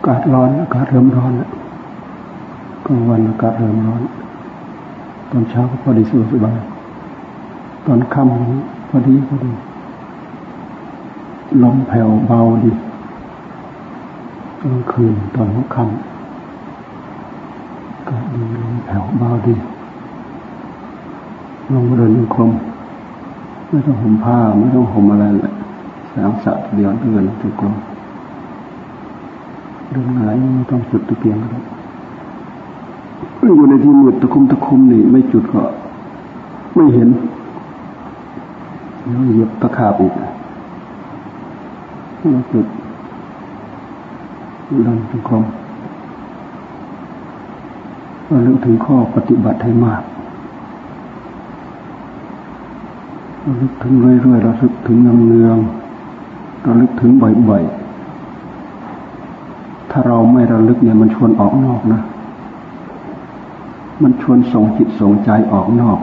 ากาศร้อนอากาศเริ่มร้อนกลางวันอากาศเริ่มร้อน ตอนเช้าก็พอดีสบายตอนค่ำพอดีพอดีลมแผ่วเบาดีกลางคืนตอนหัวค่ำก็ดีลมแผ่วเบาดีลงเดินยังคมไม่ต้องห่มผ้าไม่ต้องห่มอะไรแหละแสงสัตว์เดียวเดินถึงกลม ดินไหนไม่ต้องจุดตะเกียงก็อยู่ในที่มืดตะคุมตะคุมนี่ ไม่จุดก็ ไม่เห็นแล้วเหยียบตะขาบอีกแล้วจุดเดินถึงกลมเราเรื่อถึงข้อปฏิบัติให้มากเราลึกถึงเรื่อยๆเราลึกถึงเนืองๆเราลึกถึงบ่อยๆ ถ้าเราไม่ระลึกเนี่ยมันชวนออกนอกนะ มันชวนส่งจิตส่งใจออกนอก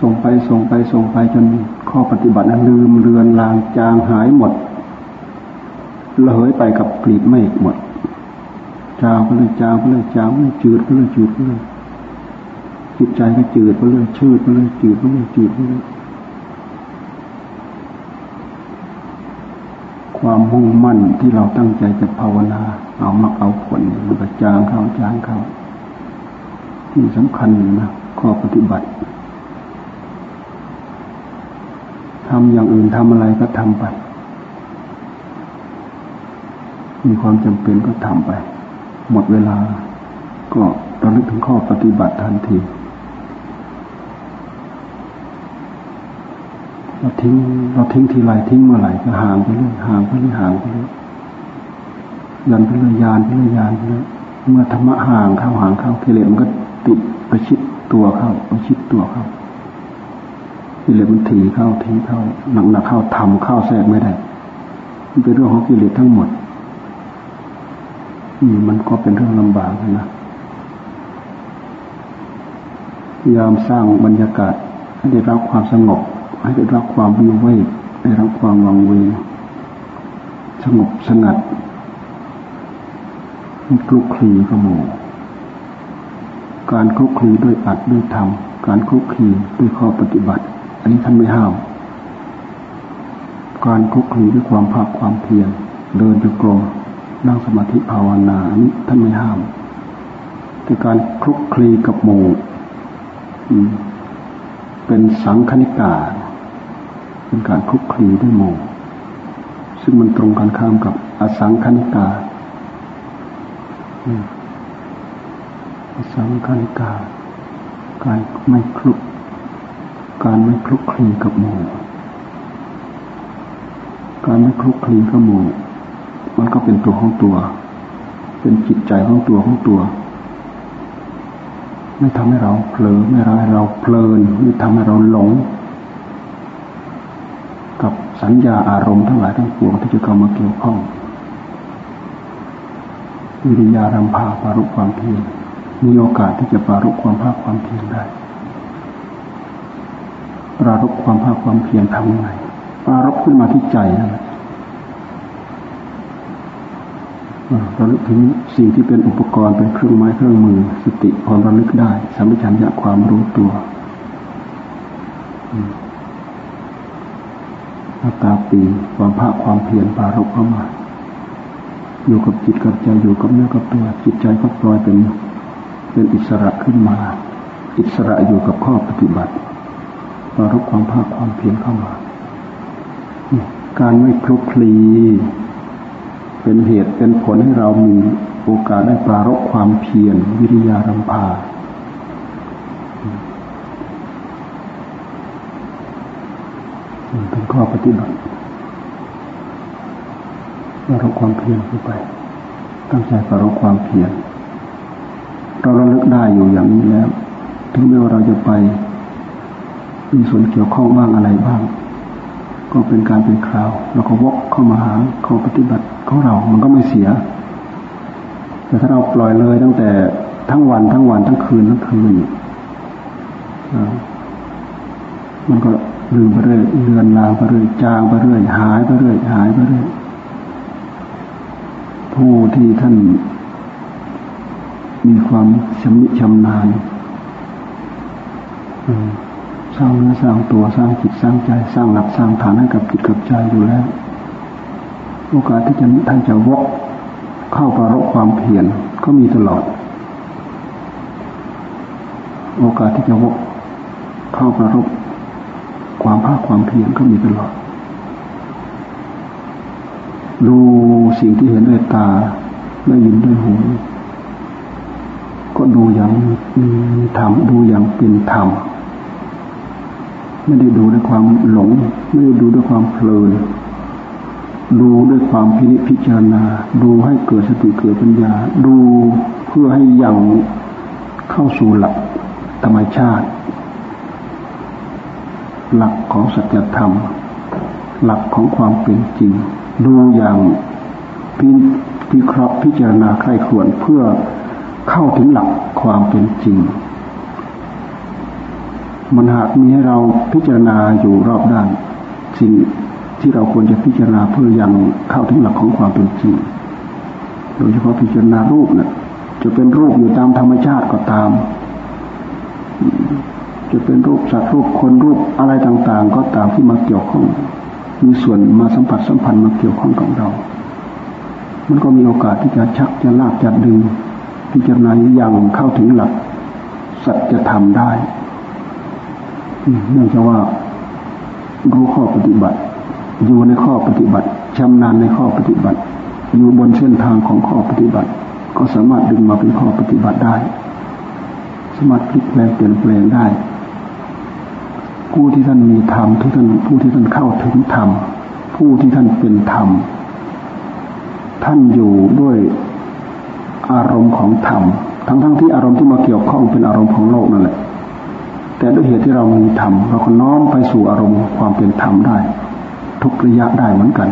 ส่งไปส่งไปส่งไปจนข้อปฏิบัตินั้นลืมเลือนลางจางหายหมดระเหยไปกับกลีบเมฆหมดจางไปเลยจางไปเลยจางไปเลยจืดไปเลยจืดไปเลยจิตใจก็จืดไปเลยชืดไปเลยจืดไปเลยจืดไปเลย ความมุ่งมั่นที่เราตั้งใจจะภาวนา เอามักเอาผลมันก็จางเข้าจางเข้าที่สำคัญนะข้อปฏิบัติทำอย่างอื่นทำอะไรก็ทำไป มีความจำเป็นก็ทำไป หมดเวลาก็ราลึกถึงข้อปฏิบัติทันที เราทิ้งเราทิ้งทีไรทิ้งเมื่อไหร่ก็ห่างไปเรื่อยห่างไปเรื่อยห่างไปเรื่อยยันไปเรื่อยยานไปเรื่อยยานไปเรื่อยเมื่อธรรมะห่างเข้าห่างเข้ากิเลสมันก็ติดประชิดตัวเข้าประชิดตัวเข้ากิเลสมันถีเข้าถีเข้าหนักหนักเข้าทำเข้าแทรกไม่ได้มันเป็นเรื่องของกิเลสทั้งหมดนี่มันก็เป็นเรื่องลำบากนะพยายามสร้างบรรยากาศให้ได้รับความสงบ ให้ได้รับความวิเวกได้รับความวังเวงสงบสงัดมีคลุกคลีกระโมการคลุกคลีด้วยอัดด้วยธรรมการคลุกคลีด้วยข้อปฏิบัติ อันนี้ท่านไม่ห้ามการคลุกคลีด้วยความภาคความเพียรเดินจงกรมนั่งสมาธิภาวนาอันนี้ท่านไม่ห้าม แต่การคลุกคลีกับหมู่เป็นสังคณิกา เป็นการคุกคลีด้วยโม ซึ่งมันตรงกันข้ามกับอสังคณิกาอสังคณิกา การไม่คลุก การไม่คลุกคลีกับโมการไม่คลุกคลีกับโมมันก็เป็นตัวของตัว เป็นจิตใจของตัวของตัว ไม่ทำให้เราเผลอไม่ทำให้เราเพลินไม่ทำให้เราหลง กับสัญญาอารมณ์ทั้งหลายทั้งปวงที่จะเข้ามาเกี่ยวข้องวิริยารำพาปารุความเพียรมีโอกาสที่จะปารุความภาคความเพียรได้ปารุความภาคความเพียรทำยังไงปารุขึ้นมาที่ใจนั่นแหละราลึกถึงสิ่งที่เป็นอุปกรณ์เป็นเครื่องไม้เครื่องมือ สติพอระลึกได้สัมปชัญญะความรู้ตัว อาตาปีความภาคความเพียรปารกเข้ามา อยู่กับจิตกับใจอยู่กับเนื้อกับตัว จิตใจก็ปล่อยเป็นเป็นอิสระขึ้นมา อิสระอยู่กับข้อปฏิบัติปารกความภาคความเพียรเข้ามา การไม่คลุกคลีเป็นเหตุเป็นผลให้เรามีโอกาสได้ปรารกความเพียรวิริยารำพาเป็นข้ อปฏิบัติปรารความเพียรเข้าไป ตั้งใจปรารความเพียรเราระลึกได้อยู่อย่างนี้แล้ว ถึงแม้ว่าเราจะไป มีส่วนเกี่ยวข้องบ้างอะไรบ้าง ก็เป็นการเป็นคราวเราก็วกเข้ามาหาข้อปฏิบัติของเรา มันก็ไม่เสีย แต่ถ้าเราปล่อยเลยตั้งแต่ทั้งวันทั้งวันทั้งคืนทั้งคืนมันก็ ลืมไปเรื่อยเลือนลางไปเรื่อยจางไปเรื่อยหายไปเรื่อยหายไปเรื่อยผู้ที่ท่าน มีความชำนิชำนาญสร้างเนื้อสร้างตัวสร้างจิตสร้างใจ สร้างหลักสร้างฐานให้กับจิตกับใจอยู่แล้ว โอกาสที่จะท่านจะวกเข้าประรบความเพียรก็มีตลอด โอกาสที่จะวกเข้าประรบ ความภาคความเพียรก็มีตลอด ดูสิ่งที่เห็นด้วยตาได้ยินด้วยหูก็ดูอย่างมีธรรมดูอย่างเป็นธรรมไม่ได้ดูด้วยความหลง ไม่ได้ดูด้วยความเพลินดูด้วยความพินิจพิจารณา ดูให้เกิดสติเกิดปัญญา ดูเพื่อให้ยังเข้าสู่หลักธรรมชาติ หลักของสัจธรรม หลักของความเป็นจริง ดูอย่างพิพิเคราะห์พิจารณาใคร่ครวญเพื่อเข้าถึงหลักความเป็นจริง มันหากมีให้เราพิจารณาอยู่รอบด้านสิ่งที่เราควรจะพิจารณาเพื่อยังเข้าถึงหลักของความเป็นจริง โดยเฉพาะพิจารณารูปเนะ่ยจะเป็นรูปอยู่ตามธรรมชาติก็ตาม จะเป็นรูปสัตว์รูปคนรูปอะไรต่างๆ ก็ตามที่มาเกี่ยวข้อง มีส่วนมาสัมผัสสัมพันธ์มาเกี่ยวข้องกับเรา มันก็มีโอกาสที่จะชักจะลากจะดึงพิจารณาอย่างเข้าถึงหลัก สัจธรรมได้เนื่องจากว่ารู้ข้อปฏิบัติ อยู่ในข้อปฏิบัติชำนาญในข้อปฏิบัติ อยู่บนเส้นทางของข้อปฏิบัติ ก็สามารถดึงมาเป็นข้อปฏิบัติได้ สามารถพลิกแปลงเปลี่ยนแปลงได้ ผู้ที่ท่านมีธรรมที่ท่านผู้ที่ท่านเข้าถึงธรรมผู้ที่ท่านเป็นธรรมท่านอยู่ด้วยอารมณ์ของธรรมทั้งๆทที่อารมณ์ที่มาเกี่ยวข้องเป็นอารมณ์ของโลกนั่นแหละ แต่ด้วยเหตุที่เรามีธรรมเราก็น้อมไปสู่อารมณ์ความเป็นธรรมได้ ทุกระยะได้เหมือนกัน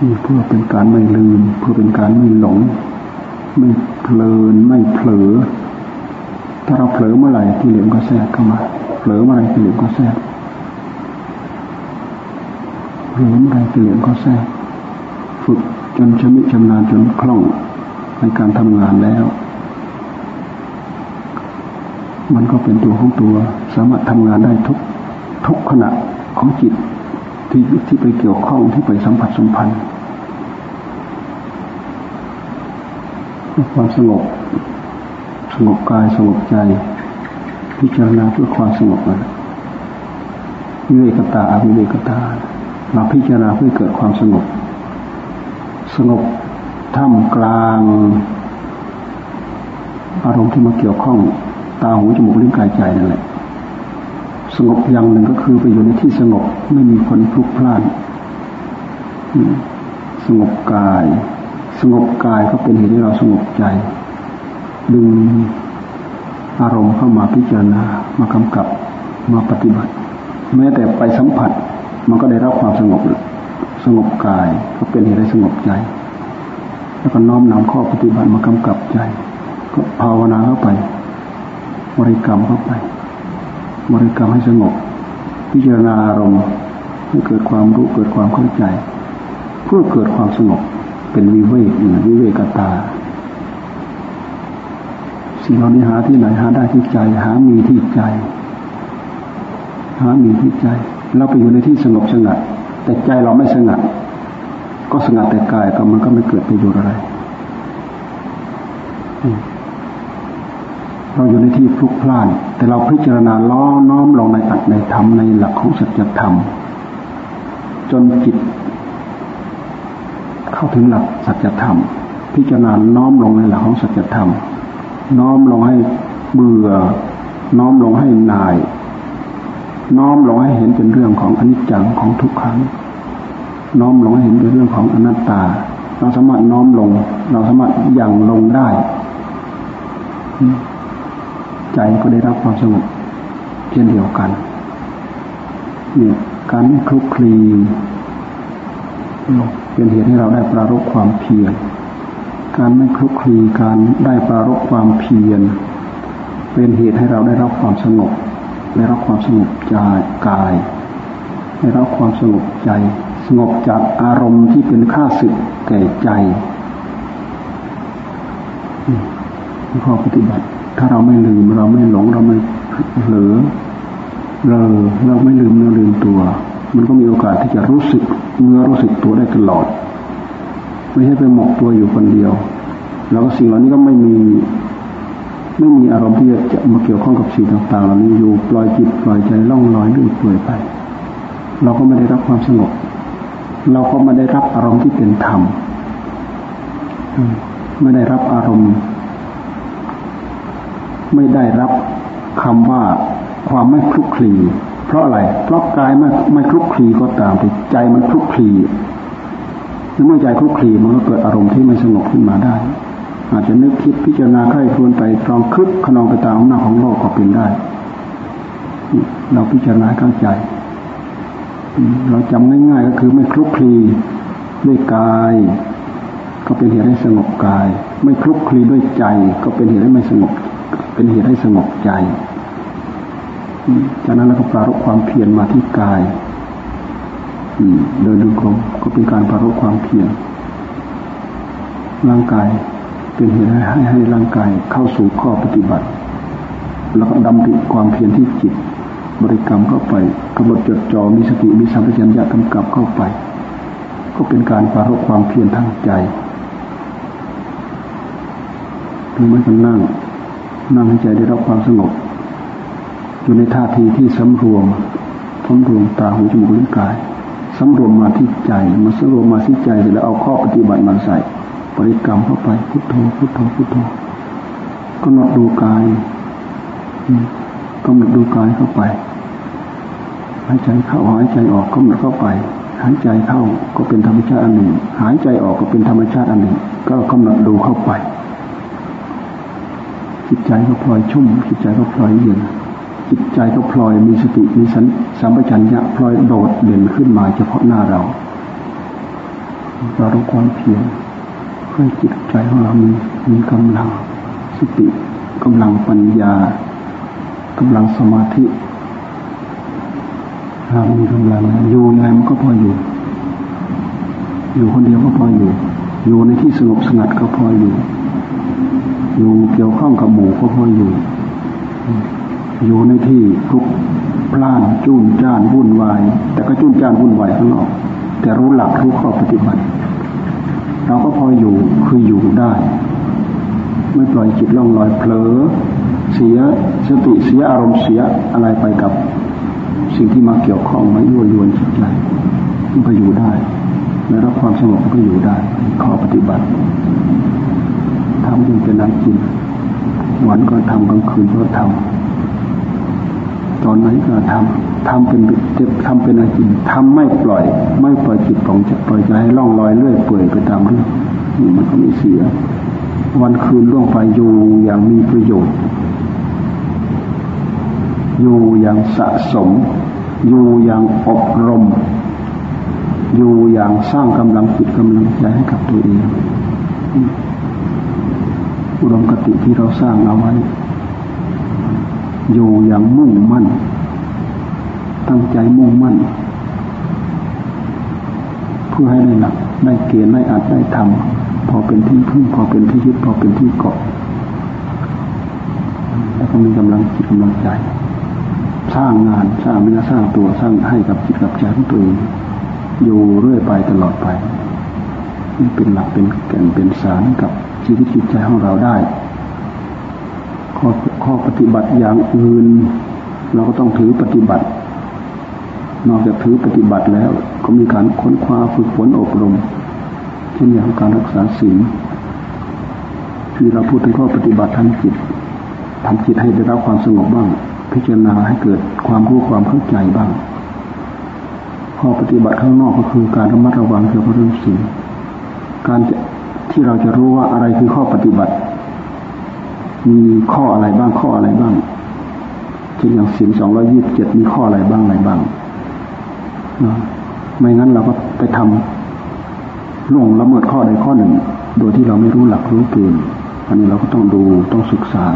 นี่เพื่อเป็นการไม่ลืม เพื่อเป็นการไม่หลง ไม่เพลินไม่เผลอ ถ้าเราเผลอเมื่อไหร่กิเลสก็แทรกเข้ามาเผลอเมื่อไหร่กิเลสก็แทรกเผลอเมื่อไหร่กิเลสก็แทรกฝึกจนชำนิชำนาญจนคล่องในการทำงานแล้ว มันก็เป็นตัวของตัว สามารถทำงานได้ทุกทุกขณะของจิตที่ที่ไปเกี่ยวข้องที่ไปสัมผัสสัมพันธ์ความสงบ งบกายสงบใจ พิจารณาเพื่อความสงบนะวิเวกตาอวิเวกตาเราพิจารณาเพื่อเกิดความสงบ สงบท่ามกลาง อารมณ์ที่มาเกี่ยวข้อง ตาหูจมูกลิ้นกายใจนั่นแหละ สงบอย่างหนึ่งก็คือไปอยู่ในที่สงบไม่มีคนพลุกพล่าน สงบกาย สงบกายก็เป็นเหตุให้เราสงบใจ ดึงอารมณ์เข้ามาพิจารณามากำกับมาปฏิบัติ แม้แต่ไปสัมผัส มันก็ได้รับความสงบสงบกายก็เป็นเหตุให้สงบใจ แล้วก็น้อมนำข้อปฏิบัติมากำกับใจ ก็ภาวนาเข้าไปบริกรรมเข้าไปบริกรรมให้สงบ พิจารณาอารมณ์ให้เกิดความรู้เกิดความเข้าใจ เพื่อเกิดความสงบเป็นวิเวกวิเวกตา สิ่งเหล่านี้หาที่ไหนหาได้ที่ใจ หามีที่ใจ หามีที่ใจ เราไปอยู่ในที่สงบสงัด แต่ใจเราไม่สงัด ก็สงัดแต่กายก็มันก็ไม่เกิดประโยชน์อะไรเราอยู่ในที่พลุกพล่าน แต่เราพิจารณาล้อน้อมลงในอัตในธรรมในหลักของสัจธรรม จนจิต เข้าถึงหลักสัจธรรม พิจารณาน้อมลงในหลักของสัจธรรม น้อมลงให้เบื่อ น้อมลงให้นาย น้อมลงให้เห็นเป็นเรื่องของอนิจจังของทุกขัง น้อมลงให้เห็นเป็นเรื่องของอนัตตา เราสามารถน้อมลง เราสามารถยั่งลงได้ ใจก็ได้รับความสงบเช่นเดียวกัน เนี่ยการไม่คลุกคลีเป็นเหตุให้เราได้ปรารบความเพียร การไม่คลุกคลีการได้ปรารบความเพียร เป็นเหตุให้เราได้รับความสงบได้รับความสงบใจกายให้รับความสงบใจ สงบจากอารมณ์ที่เป็นข้าศึกแก่ใจข้อปฏิบัติ ถ้าเราไม่ลืมเราไม่หลงเราไม่เหลือเราเราไม่ลืมเนื้อลืมตัว มันก็มีโอกาสที่จะรู้สึกเนื้อรู้สึกตัวได้ตลอด ไม่ใช่ไปหมกตัวอยู่คนเดียว แล้วก็สิ่งเหล่านี้ก็ไม่มีไม่มีอารมณ์ที่จะมาเกี่ยวข้องกับสิ่งต่างๆเหล่านี้อยู่ปล่อยจิตปล่อยใจล่องลอยเรื่อยเปื่อยไป เราก็ไม่ได้รับความสงบ เราก็ไม่ได้รับอารมณ์ที่เป็นธรรมไม่ได้รับอารมณ์ ไม่ได้รับคำว่าความไม่คลุกคลีเพราะอะไร เพราะกายไม่ไม่คลุกคลีก็ตามแต่ใจมันคลุกคลี เมื่อใจคลุกคลีมันก็เกิดอารมณ์ที่ไม่สงบขึ้นมาได้ อาจจะนึกคิดพิจารณาใคร่ครวญไปตรองคึกขนองไปตามอำนาจของโลกก็เป็นได้ เราพิจารณาเข้าใจ เราจำง่าย ๆ ก็คือไม่คลุกคลีด้วยกาย ก็เป็นเหตุให้สงบกาย ไม่คลุกคลีด้วยใจ ก็เป็นเหตุให้ไม่สงบ เป็นเหตุให้สงบใจจากนั้นเราก็ปรารบความเพียรมาที่กาย เดินดูกรมก็เป็นการปรารบความเพียรร่างกายเป็นเหตุให้ให้ร่างกายเข้าสู่ข้อปฏิบัติ แล้วก็ดำริความเพียรที่จิต บริกรรมเข้าไปกำหนดจดจ่อมีสติมีสัมปชัญญะกำกับเข้าไป ก็เป็นการปรารบความเพียรทางใจหรือไม่กันนั่งนั่งให้ใจได้รับความสงบอยู่ในท่าทีที่สำรวมสำรวมตาหูจมูกลิ้นกาย สำรวมมาที่ใจมาสำรวมมาที่ใจแล้วเอาข้อปฏิบัติมาใส่บริกรรมเข้าไปพุทโธพุทโธพุทโธกำหนดดูกายกำหนดดูกายเข้าไปหายใจเข้าหายใจออกกำหนดเข้าไป หายใจเข้าก็เป็นธรรมชาติอันหนึ่ง หายใจออกก็เป็นธรรมชาติอันหนึ่ง ก็กำหนดดูเข้าไป จิตใจก็พลอยชุ่มจิตใจก็พลอยเย็น จิตใจก็พลอยมีสติมีสันสัมปชัญญะพลอยโดดเด่นขึ้นมาเฉพาะหน้าเรา เราต้องความเพียรให้จิตใจของเรามีมีกำลังสติกำลังปัญญากำลังสมาธิหากมีกำลังอยู่ยังไงมันก็พออยู่ อยู่คนเดียวก็พออยู่ อยู่ในที่สงบสงัดก็พออยู่ อยู่เกี่ยวข้องกับหมู่ก็พออยู่ อยู่ในที่ทุกพล่านจุนจ้านวุ่นวาย แต่ก็จุนจ้านวุ่นวายข้างนอก แต่รู้หลักรู้ข้อปฏิบัติ เราก็พออยู่คืออยู่ได้ ไม่ปล่อยจิตล่องลอยเผลอ เสียสติเสียอารมณ์เสียอะไรไปกับ สิ่งที่มาเกี่ยวข้องมายั่วยวนจิตใจมันก็อยู่ได้ในรับความสงบก็อยู่ได้ข้อปฏิบัติทำยังเป็นน้ำกินวันก็ทำกลางคืนก็ทำ ตอนไหนก็ทำทำเป็นเจ็บทำเป็นอาจินทำไม่ปล่อย ไม่ปล่อยจิตปล่องจะปล่อยใจให้ล่องลอยเรื่อยเปื่อยไปตามเรื่องนี่มันก็ไม่เสีย วันคืนล่วงไปอยู่อย่างมีประโยชน์ อยู่อย่างสะสม อยู่อย่างอบรม อยู่อย่างสร้างกำลังจิตกำลังใจให้กับตัวเองอุดมคติที่เราสร้างเอาไว้ อยู่อย่างมุ่งมั่น ตั้งใจมุ่งมั่น เพื่อให้ได้หลักได้เกณฑ์ได้อัดได้ทำพอเป็นที่พึ่งพอเป็นที่ยึดพอเป็นที่เกาะแล้วก็มีกำลังจิตกำลังใจ สร้างงานสร้างเนื้อสร้างตัวสร้างให้กับจิตกับใจของตัวเองอยู่เรื่อยไปตลอดไปนี่เป็นหลักเป็นแก่นเป็นสารกับชีวิตจิตใจของเราได้ ข้อ ข้อปฏิบัติอย่างอื่น เราก็ต้องถือปฏิบัติ นอกจากถือปฏิบัติแล้ว ก็มีการค้นคว้าฝึกฝนอบรมเช่นอย่างการรักษาศีลที่เราพูดถึงข้อปฏิบัติทางจิตทำจิตให้ได้รับความสงบบ้าง พิจารณาให้เกิดความรู้ความเข้าใจบ้าง ข้อปฏิบัติข้างนอกก็คือการระมัดระวังเกี่ยวกับเรื่องศีลการที่เราจะรู้ว่าอะไรคือข้อปฏิบัติ มีข้ออะไรบ้างข้ออะไรบ้างเช่นอย่างศีลสองร้อยี่สิบเจ็ดมีข้ออะไรบ้างอะไรบ้างไม่งั้นเราก็ไปทำล่วงละเมิดข้อใดข้อหนึ่ง โดยที่เราไม่รู้หลักรู้เกณฑ์อันนี้เราก็ต้องดูต้องศึกษา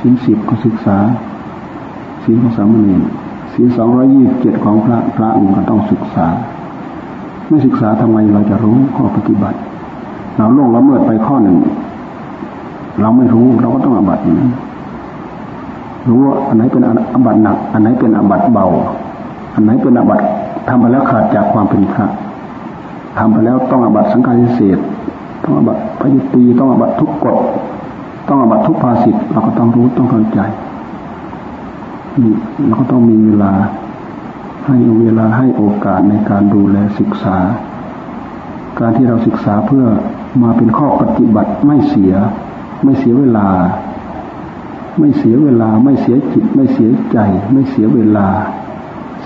สินสิบก็ศึกษาสินของสามเณรศีลสองร้อยี่สิบเจ็ดของพระพระองค์ก็ต้องศึกษา ไม่ศึกษาทำไมเราจะรู้ข้อปฏิบัติ เราล่วงละเมิดไปข้อหนึ่ง เราไม่รู้เราก็ต้องอบัตินะรู้ว่าอันไหนเป็นอบัตหนัก อันไหนเป็นอบัตเบา อันไหนเป็นอบัตทำไปแล้วขาดจากความเป็นพระทำไปแล้วต้องอบัตสังฆาทิเศษต้องอบัตพยุตีต้องอบัตทุกกฎต้องอบัตทุกภาสิทเราก็ต้องรู้ต้องเข้าใจนี่เราก็ต้องมีเวลา ให้เวลาให้โอกาสในการดูแลศึกษา การที่เราศึกษาเพื่อมาเป็นข้อปฏิบัติไม่เสีย ไม่เสียเวลา ไม่เสียเวลา ไม่เสียจิต ไม่เสียใจ ไม่เสียเวลา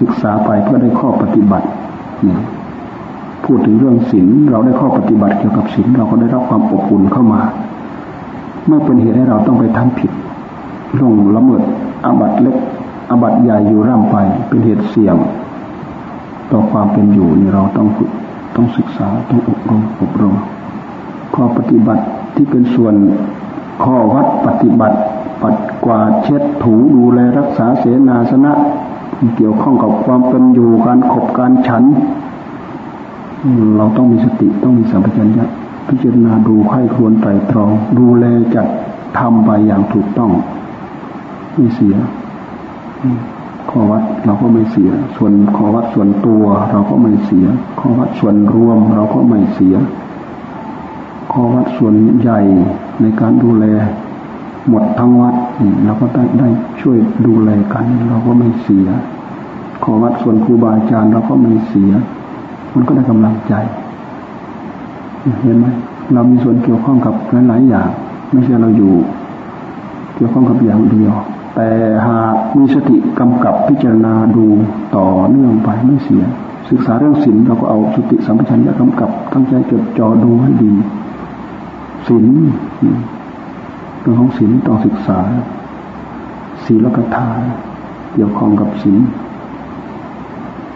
ศึกษาไปเพื่อได้ข้อปฏิบัติเนี่ยพูดถึงเรื่องศีลเราได้ข้อปฏิบัติเกี่ยวกับศีลเราก็ได้รับความอบอุ่นเข้ามา ไม่เป็นเหตุให้เราต้องไปทำผิดลงละเมิดอาบัตเล็กอาบัตใหญ่อยู่ร่ำไป เป็นเหตุเสี่ยง ต่อความเป็นอยู่นี่เราต้องฝึกต้องศึกษาต้องอบรมอบรมข้อปฏิบัติ ที่เป็นส่วนข้อวัดปฏิบัติ ปัดกวาดเช็ดถูดูแลรักษาเสนาสนะเกี่ยวข้องกับความเป็นอยู่การขบการฉัน เราต้องมีสติต้องมีสัมปชัญญะพิจารณาดูไข้ควรไตรตรอง ดูแลจัดทำไปอย่างถูกต้องไม่เสียข้อวัดเราก็ไม่เสีย ส่วนข้อวัดส่วนตัว เราก็ไม่เสียข้อวัดส่วนรวมเราก็ไม่เสีย อวัดส่วนใหญ่ในการดูแล หมดทั้งวัดเราก็ได้ได้ช่วยดูแลกัน เราก็ไม่เสีย ขอวัดส่วนครูบาอาจารย์เราก็ไม่เสีย มันก็ได้กำลังใจ เห็นไหมเรามีส่วนเกี่ยวข้องกับหลายๆอย่าง ไม่ใช่เราอยู่ เกี่ยวข้องกับอย่างเดียว แต่หากมีสติกำกับพิจารณาดูต่อเนื่องไปไม่เสียศึกษาเรื่องศีลเราก็เอาสติสัมปชัญญะกำกับตั้งใจจดจ่อดูให้ดี ศีลเรื่องของศีลต้องศึกษาศีลกถาเกี่ยวข้องกับศีล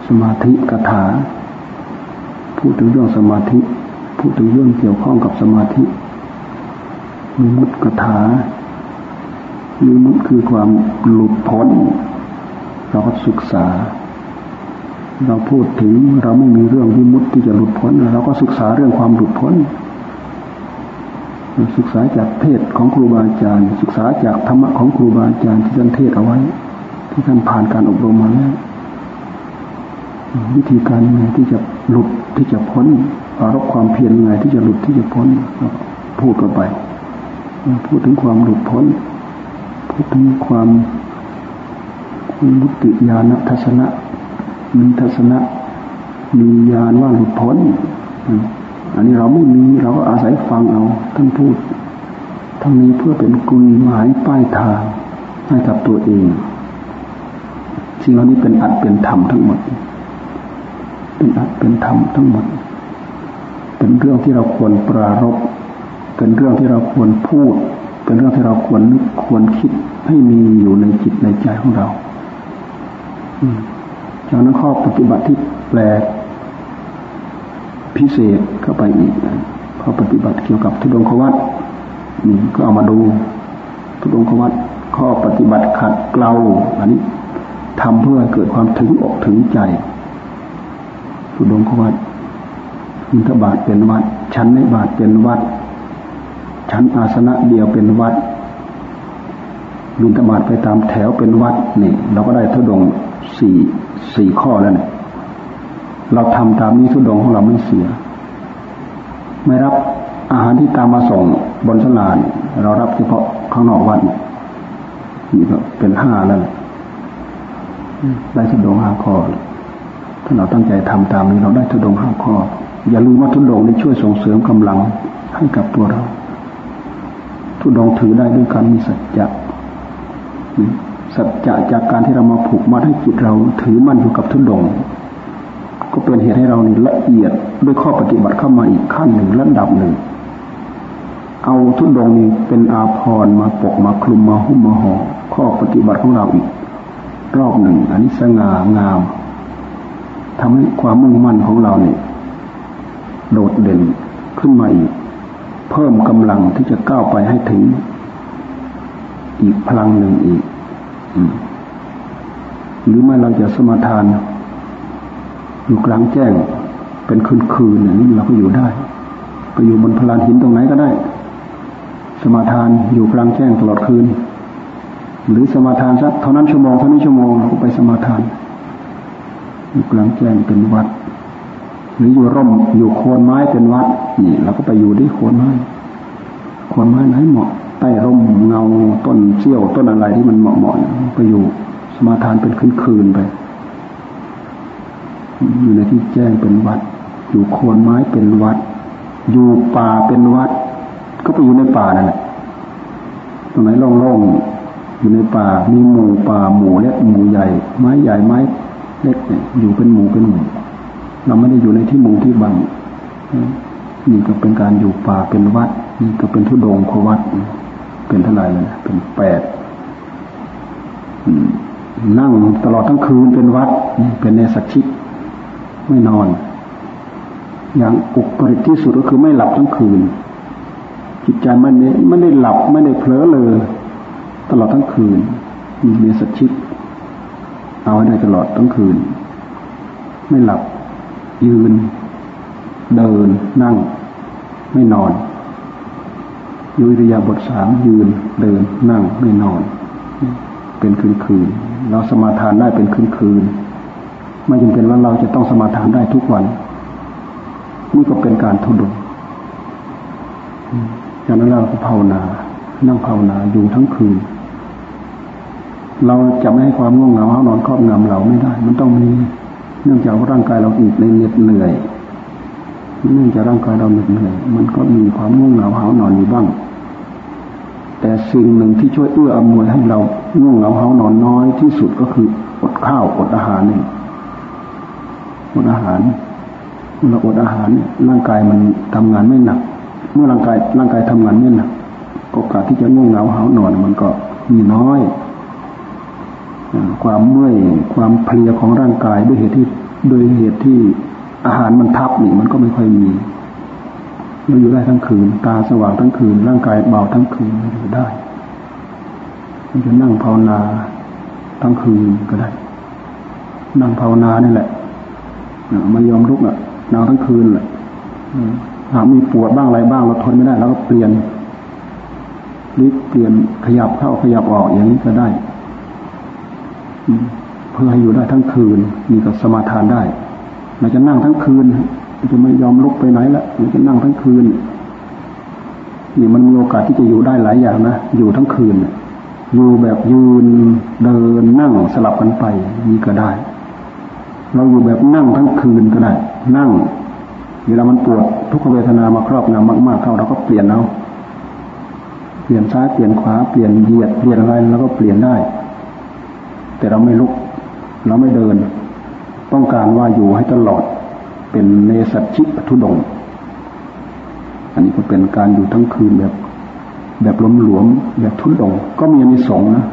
สมาธิกถาพูดถึงเรื่องสมาธิ พูดถึงเรื่องเกี่ยวข้องกับสมาธิมีมุตกถามีมุตคือความหลุดพ้น เราก็ศึกษา เราพูดถึงเราไม่มีเรื่องวิมุตที่จะหลุดพ้น เราก็ศึกษาเรื่องความหลุดพ้น ศึกษาจากเทศของครูบาอาจารย์ ศึกษาจากธรรมะของครูบาอาจารย์ที่ท่านเทศเอาไว้ ที่ท่านผ่านการอบรมมาแล้ววิธีการยังไงที่จะหลุดที่จะพ้นอารบความเพียรยังไงที่จะหลุดที่จะพ้นพูดกันไป พูดถึงความหลุดพ้น พูดถึงความมุติญาณทัศนะมีทัศนะมีญาณว่าหลุดพ้น อันนี้เราไม่มีเราก็อาศัยฟังเอาท่านพูดทั้งนี้เพื่อเป็นกุญหมายป้ายทางให้กับตัวเองสิ่งเหล่านี้เป็นอัดเป็นธรรมทั้งหมด เป็นอัดเป็นธรรมทั้งหมด เป็นเรื่องที่เราควรปรารบเป็นเรื่องที่เราควรพูด เป็นเรื่องที่เราควรนึกควรคิดให้มีอยู่ในจิตในใจของเราจากนั้นข้อปฏิบัติที่แปลก พิเศษเข้าไปอีกข้อปฏิบัติเกี่ยวกับทุดงควัตนี่ก็เอามาดู ทุดงควัตข้อปฏิบัติขัดเกลาอันนี้ทำเพื่อเกิดความถึงอกถึงใจทุดงควัตบิณฑบาตเป็นวัด ชั้นในบาทเป็นวัด ชั้นอาสนะเดียวเป็นวัดบิณฑบาตไปตามแถวเป็นวัดนี่เราก็ได้ทุดงสี่สี่ข้อแล้วเนี่ย เราทำตามนี้ทุดงของเราไม่เสีย ไม่รับอาหารที่ตามมาส่งบนสลานเรารับเฉพาะข้างนอกวัดนี่ก็เป็นห้าแล้วได้ทุดงห้าข้อถ้าเราตั้งใจทำตามนี้เราได้ทุดงห้าข้อ อย่าลืมว่าทุดงนี้ช่วยส่งเสริมกำลังให้กับตัวเรา ทุดงถือได้ด้วยการมีสัจจะสัจจะจากการที่เรามาผูกมัดให้จิตเราถือมั่นอยู่กับทุดง ก็เป็นเหตุให้เรานี่ละเอียดด้วยข้อปฏิบัติเข้ามาอีกขั้นหนึ่งระดับหนึ่ง เอาทุดงนี้เป็นอาภรมาปกมาคลุมมาหุ้มมาห่อข้อปฏิบัติของเราอีก รอบหนึ่งอันนี้สง่างามทำให้ความมุ่งมั่นของเราเนี่ยโดดเด่นขึ้นมาอีก เพิ่มกำลังที่จะก้าวไปให้ถึง อีกพลังหนึ่งอีกหรือไม่เราจะสมาทาน อยู่กลางแจ้ง เป็นคืนคืนอย่างนี้เราก็อยู่ได้ ไปอยู่บนพลานหินตรงไหนก็ได้ สมาทานอยู่กลางแจ้งตลอดคืน หรือสมาทานสักเท่านั้นชั่วโมงเท่านี้ชั่วโมงเราก็ไปสมาทาน อยู่กลางแจ้งเป็นวัด หรืออยู่ร่มอยู่โคนไม้เป็นวัดนี่เราก็ไปอยู่ที่โคนไม้โคนไม้ไหนเหมาะใต้ร่มเงาต้นเชี่ยวต้นอะไรที่มันเหมาะเหมาะไปอยู่สมาทานเป็นคืนคืนไป อยู่ในที่แจ้งเป็นวัด อยู่โคนไม้เป็นวัด อยู่ป่าเป็นวัด ก็ไปอยู่ในป่านั่นแหละตรงไหนโล่งๆอยู่ในป่ามีหมู่ป่าหมู่เล็กหมู่ใหญ่ ไม้ใหญ่ไม้เล็กเนี่ยอยู่เป็นหมู่เป็นหมู่เราไม่ได้อยู่ในที่หมู่ที่บังนี่ก็เป็นการอยู่ป่าเป็นวัด นี่ก็เป็นทุดงขวัด เป็นเท่าไรเลยเป็นแปดนั่งตลอดทั้งคืนเป็นวัดเป็นเนสักชิก ไม่นอน อย่างอุกฤษที่สุดก็คือไม่หลับทั้งคืน จิตใจมันไม่ไม่ได้หลับไม่ได้เผลอเลย ตลอดทั้งคืน มีเมสชิตเอาไว้ได้ตลอดทั้งคืน ไม่หลับ ยืน เดิน นั่ง ไม่นอนยุริยาบทสามยืน เดิน นั่งไม่นอน เป็นคืนคืนเราสมาทานได้เป็นคืนคืน ไม่จำเป็นว่าเราจะต้องสมาทานได้ทุกวันนี่ก็เป็นการทุดงจากนั้นเราก็ภาวนา นั่งภาวนาอยู่ทั้งคืน เราจะไม่ให้ความง่วงเหงาหานอนครอบงำเราไม่ได้ มันต้องมี เนื่องจากร่างกายเราอีกในเหน็ดเหนื่อยเนื่องจากร่างกายเราเหน็ดเหนื่อย มันก็มีความง่วงเหงาหานอนอยู่บ้าง แต่สิ่งหนึ่งที่ช่วยเอื้ออำนวยให้เราง่วงเหงาหานอนน้อยที่สุดก็คืออดข้าวอดอาหารนี่ อดอาหารเมื่อเราอดอาหารร่างกายมันทำงานไม่หนัก เมื่อร่างกายร่างกายทำงานไม่หนักโอกาสที่จะง่วงเหงาหานอนมันก็มีน้อย ความเมื่อยความเพลียของร่างกายด้วยเหตุที่โดยเหตุที่อาหารมันทับนี่มันก็ไม่ค่อยมีเราอยู่ได้ทั้งคืน ตาสว่างทั้งคืน ร่างกายเบาทั้งคืนอยู่ได้มันจะนั่งภาวนาทั้งคืนก็ได้ นั่งภาวนานี่แหละ ไม่ยอมลุกอะนอนทั้งคืนแหละหากมีปวดบ้างอะไรบ้างเราทนไม่ได้เราก็เปลี่ยนลิกเปลี่ยนขยับเข้าขยับออกอย่างนี้ก็ได้เพื่อให้อยู่ได้ทั้งคืนมีกับสมาทานได้เราจะนั่งทั้งคืนจะไม่ยอมลุกไปไหนละเราจะนั่งทั้งคืนนี่มันมีโอกาสที่จะอยู่ได้หลายอย่างนะอยู่ทั้งคืนอยู่แบบยืนเดินนั่งสลับกันไปนี่ก็ได้ เราอยู่แบบนั่งทั้งคืนก็ได้ นั่ง เวลามันปวดทุกขเวทนามาครอบงำมากๆเข้าเราก็เปลี่ยนเอาเปลี่ยนซ้ายเปลี่ยนขวาเปลี่ยนเหยียดเปลี่ยนอะไรเราก็เปลี่ยนได้ แต่เราไม่ลุก เราไม่เดิน ต้องการว่าอยู่ให้ตลอด เป็นเนสัชิทุดง อันนี้ก็เป็นการอยู่ทั้งคืนแบบ แบบล้มหลวมแบบทุดง ก็มีอนิสงส์นะ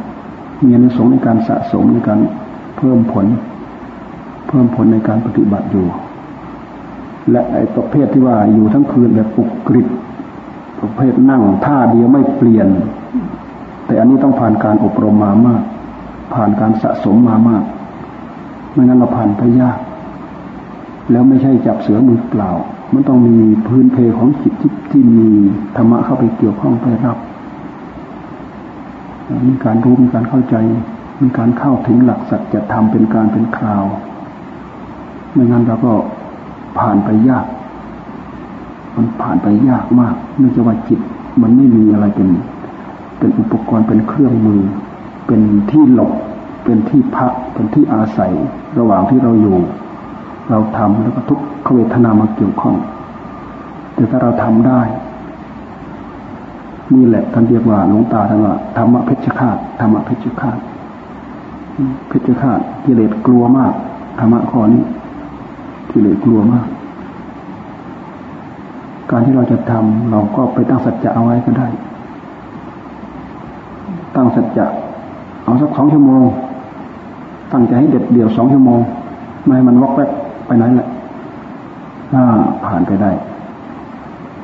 มีอนิสงส์ในการสะสมในการเพิ่มผล เพิ่มผลในการปฏิบัติอยู่ และไอ้ประเภทที่ว่าอยู่ทั้งคืนแบบปุกกริบประเภทนั่งท่าเดียวไม่เปลี่ยน แต่อันนี้ต้องผ่านการอบรมมามาก ผ่านการสะสมมามากไม่งั้นเราผ่านไปยาก แล้วไม่ใช่จับเสือมือเปล่า มันต้องมีพื้นเพของจิตที่ที่มีธรรมะเข้าไปเกี่ยวข้องไปรับ มีการรู้มีการเข้าใจ มีการเข้าถึงหลักสัจธรรมเป็นการเป็นคราว ไม่งั้นเราก็ผ่านไปยาก มันผ่านไปยากมาก เนื่องจากว่าจิต มันไม่มีอะไรเป็น เป็นอุปกรณ์เป็นเครื่องมือ เป็นที่หลบ เป็นที่พัก เป็นที่อาศัย ระหว่างที่เราอยู่ เราทำแล้วก็ทุกขเวทนามาเกี่ยวข้อง แต่ถ้าเราทำได้นี่แหละท่านเรียกว่าหลวงตาท่านว่าธรรมะเพชฌฆาตธรรมะเพชฌฆาตเพชฌฆาตกิเลสกลัวมากธรรมะข้อนี้ กิเลสกลัวมาก การที่เราจะทำเราก็ไปตั้งสัจจะเอาไว้ก็ได้ ตั้งสัจจะเอาสักสองชั่วโมง ตั้งใจให้เด็ดเดี่ยวสองชั่วโมง ไม่ให้มันวอกแวกไปไหนแหละถ้าผ่านไปได้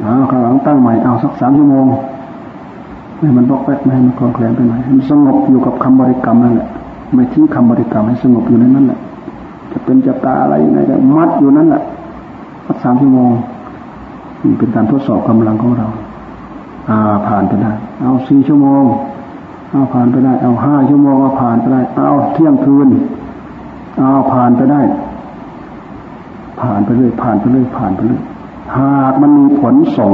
เอาข้างหลังตั้งใหม่เอาสักสามชั่วโมงไม่ให้มันวอกแวกไม่ให้มันคลอนแคลนไปไหนให้มันสงบอยู่กับคำบริกรรมนั่นแหละไม่ทิ้งคำบริกรรมให้สงบอยู่ในนั้นแหละ จะเป็นจะตาอะไรยังไงก็มัดอยู่นั้นแหละมัดสามชั่วโมงนี่เป็นการทดสอบกำลังของเรา อ่าผ่านไปได้ เอาสี่ชั่วโมง เอาผ่านไปได้ เอาห้าชั่วโมงเอาผ่านไปได้ เอาเที่ยงคืน เอาผ่านไปได้ ผ่านไปเรื่อยผ่านไปเรื่อยผ่านไปเรื่อยหากมันมีผลส่ง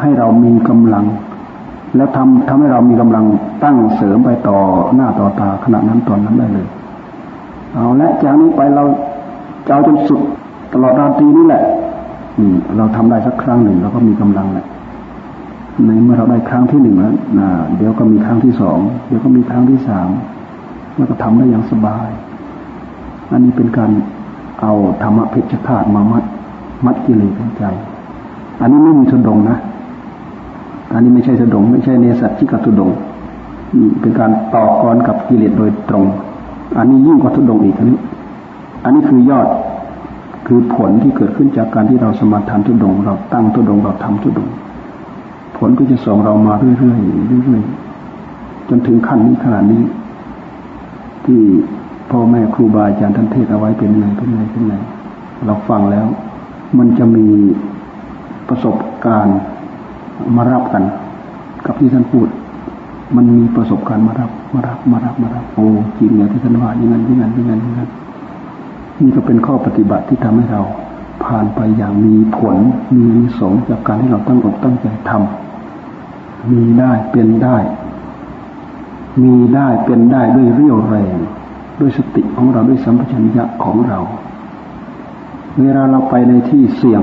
ให้เรามีกำลัง แล้วทำทำให้เรามีกำลังตั้งเสริมไปต่อหน้าต่อตาขณะนั้นตอนนั้นได้เลย เอาและจากนี้ไปเราจะเอาจนสุดตลอดราตรีนี่แหละอืมเราทำได้สักครั้งหนึ่งเราก็มีกำลังแหละในเมื่อเราได้ครั้งที่หนึ่งแล้วนะเดี๋ยวก็มีครั้งที่สองเดี๋ยวก็มีครั้งที่สามแล้วก็ทำได้อย่างสบาย อันนี้เป็นการเอาธรรมะเพชฌฆาตมามัด มัดกิเลสในใจ อันนี้ไม่มีทุดงนะ อันนี้ไม่ใช่ทุดง ไม่ใช่เนสัตชิกทุดงเป็นการต่อกรกับกิเลสโดยตรง อันนี้ยิ่งกว่าทุดงอีกนนี้ อันนี้คือยอดคือผลที่เกิดขึ้นจากการที่เราสมาทานทุดง เราตั้งทุดงเราทำทุดง ผลก็จะส่งเรามาเรื่อยๆเรื่อยๆจนถึงขั้นนี้ขนาดนี้ ที่พ่อแม่ครูบาอาจารย์ท่านเทศเอาไว้เป็นไงเป็นไงเป็นไงเราฟังแล้ว มันจะมีประสบการณ์มารับกัน กับที่ท่านพูด มันมีประสบการณ์มารับมารับมารับมารับโอ้จริงอย่างที่ท่านว่าอย่างนั้นอย่างนั้นอย่างนั้นอย่างนั้นนี่ก็เป็นข้อปฏิบัติที่ทำให้เราผ่านไปอย่างมีผลมีสงจากการที่เราตั้งอกตั้งใจทำมีได้เป็นได้ มีได้เป็นได้ด้วยเรี่ยวแรง ด้วยสติของเราด้วยสัมปชัญญะของเรา เวลาเราไปในที่เสี่ยง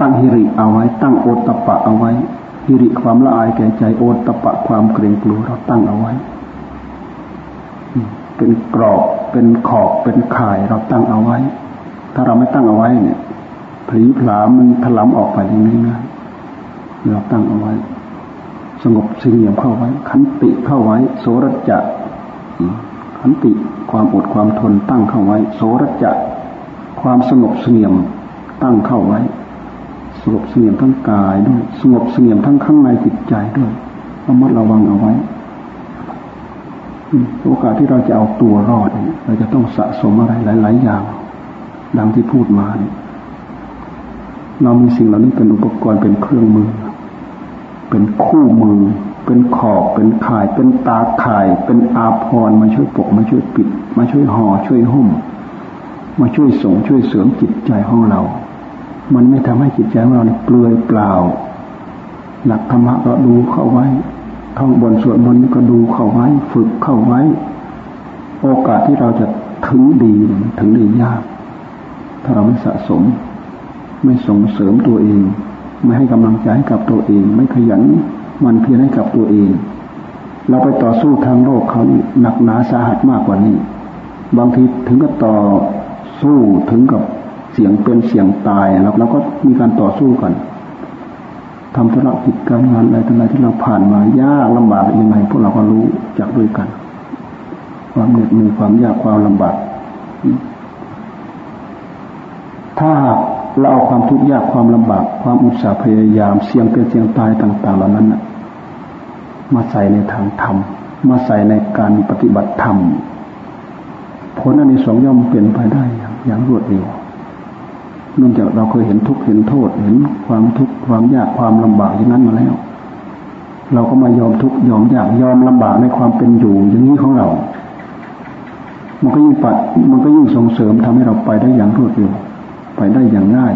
ตั้งฮิริเอาไว้ ตั้งโอตตะปะเอาไว้ ฮิริความละอายแก่ใจโอตตะปะความเกรงกลัวเราตั้งเอาไว้ เป็นกรอบเป็นขอบเป็นข่ายเราตั้งเอาไว้ ถ้าเราไม่ตั้งเอาไว้เนี่ยผีผลามันถลำออกไปอย่างนี้นะเราตั้งเอาไว้ สงบสงเงียมเข้าไว้ ขันติเข้าไว้ โสรจะขันติความอดความทนตั้งเข้าไว้ โสรจะความสงบสงเงียมตั้งเข้าไว้ สงบเสงเงียมทั้งกายด้วยสงบเสงเงียมทั้งข้างในจิตใจด้วยระมัดระวังเอาไว้โอกาสที่เราจะเอาตัวรอดเราจะต้องสะสมอะไรหลาย ๆ อย่าง ดังที่พูดมาเนี่ยเรามีสิ่งเหล่านี้เป็นอุปกรณ์เป็นเครื่องมือ เป็นคู่มือ เป็นขอบ เป็นข่าย เป็นตาข่าย เป็นอาภรณ์มาช่วยปก มาช่วยปิด มาช่วยห่อช่วยหุ้ม มาช่วยส่งช่วยเสริมจิตใจของเรา มันไม่ทำให้จิตใจของเราเปลือยเปล่า หลักธรรมะก็ดูเข้าไว้ท่องบนสวดมนต์ก็ดูเข้าไว้ ฝึกเข้าไว้ โอกาสที่เราจะถึงดีถึงดียาก ถ้าเราไม่สะสม ไม่ส่งเสริมตัวเอง ไม่ให้กำลังใจกับตัวเอง ไม่ขยันมันเพียรให้กับตัวเอง เราไปต่อสู้ทางโลกเขาหนักหนาสาหัสมากกว่านี้ บางทีถึงกับต่อสู้ถึงกับ สียงเป็นเสียงตายแล้วเราก็มีการต่อสู้กันทำธุรกิจการงานอะไรทั้งหลายที่เราผ่านมายากลำบากยังไงพวกเราก็รู้จากด้วยกัน ความเหน็ดเหนื่อยความยากความลำบาก ถ้าเราเอาความทุกข์ยากความลำบาก ความอุตสาห์พยายามเสี่ยงเป็นเสี่ยงตายต่าง ๆ เหล่านั้นมาใส่ในทางธรรมมาใส่ในการปฏิบัติธรรมผลอันนี้สองย่อมเปลี่ยนไปได้อย่างรวดเร็ว เนื่องจากเราเคยเห็นทุกข์เห็นโทษ เห็นความทุกข์ความยากความลำบากอย่างนั้นมาแล้ว เราก็มายอมทุกข์ยอมยากยอมลำบากในความเป็นอยู่อย่างนี้ของเรา มันก็ยิ่งปัดมันก็ยิ่งส่งเสริมทำให้เราไปได้อย่างรวดเร็วไปได้อย่างง่าย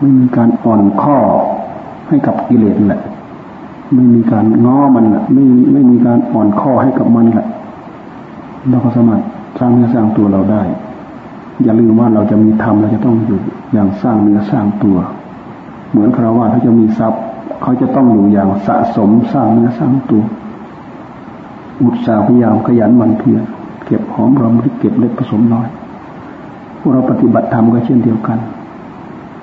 ไม่มีการอ่อนข้อให้กับกิเลสแหละ ไม่มีการง้อมันแหละไม่ไม่มีการอ่อนข้อให้กับมันแหละเราก็สามารถสร้างเนื้อสร้างตัวเราได้ อย่าลืมว่าเราจะมีธรรมเราจะต้องอยู่อย่างสร้างเนื้อสร้างตัว เหมือนคารวะเขาจะมีทรัพย์ เขาจะต้องอยู่อย่างสะสมสร้างเนื้อสร้างตัว อุตสาห์พยายามขยันมันเพียรเก็บหอมรอมริบเก็บเล็กผสมน้อยพวกเราปฏิบัติธรรมก็เช่นเดียวกัน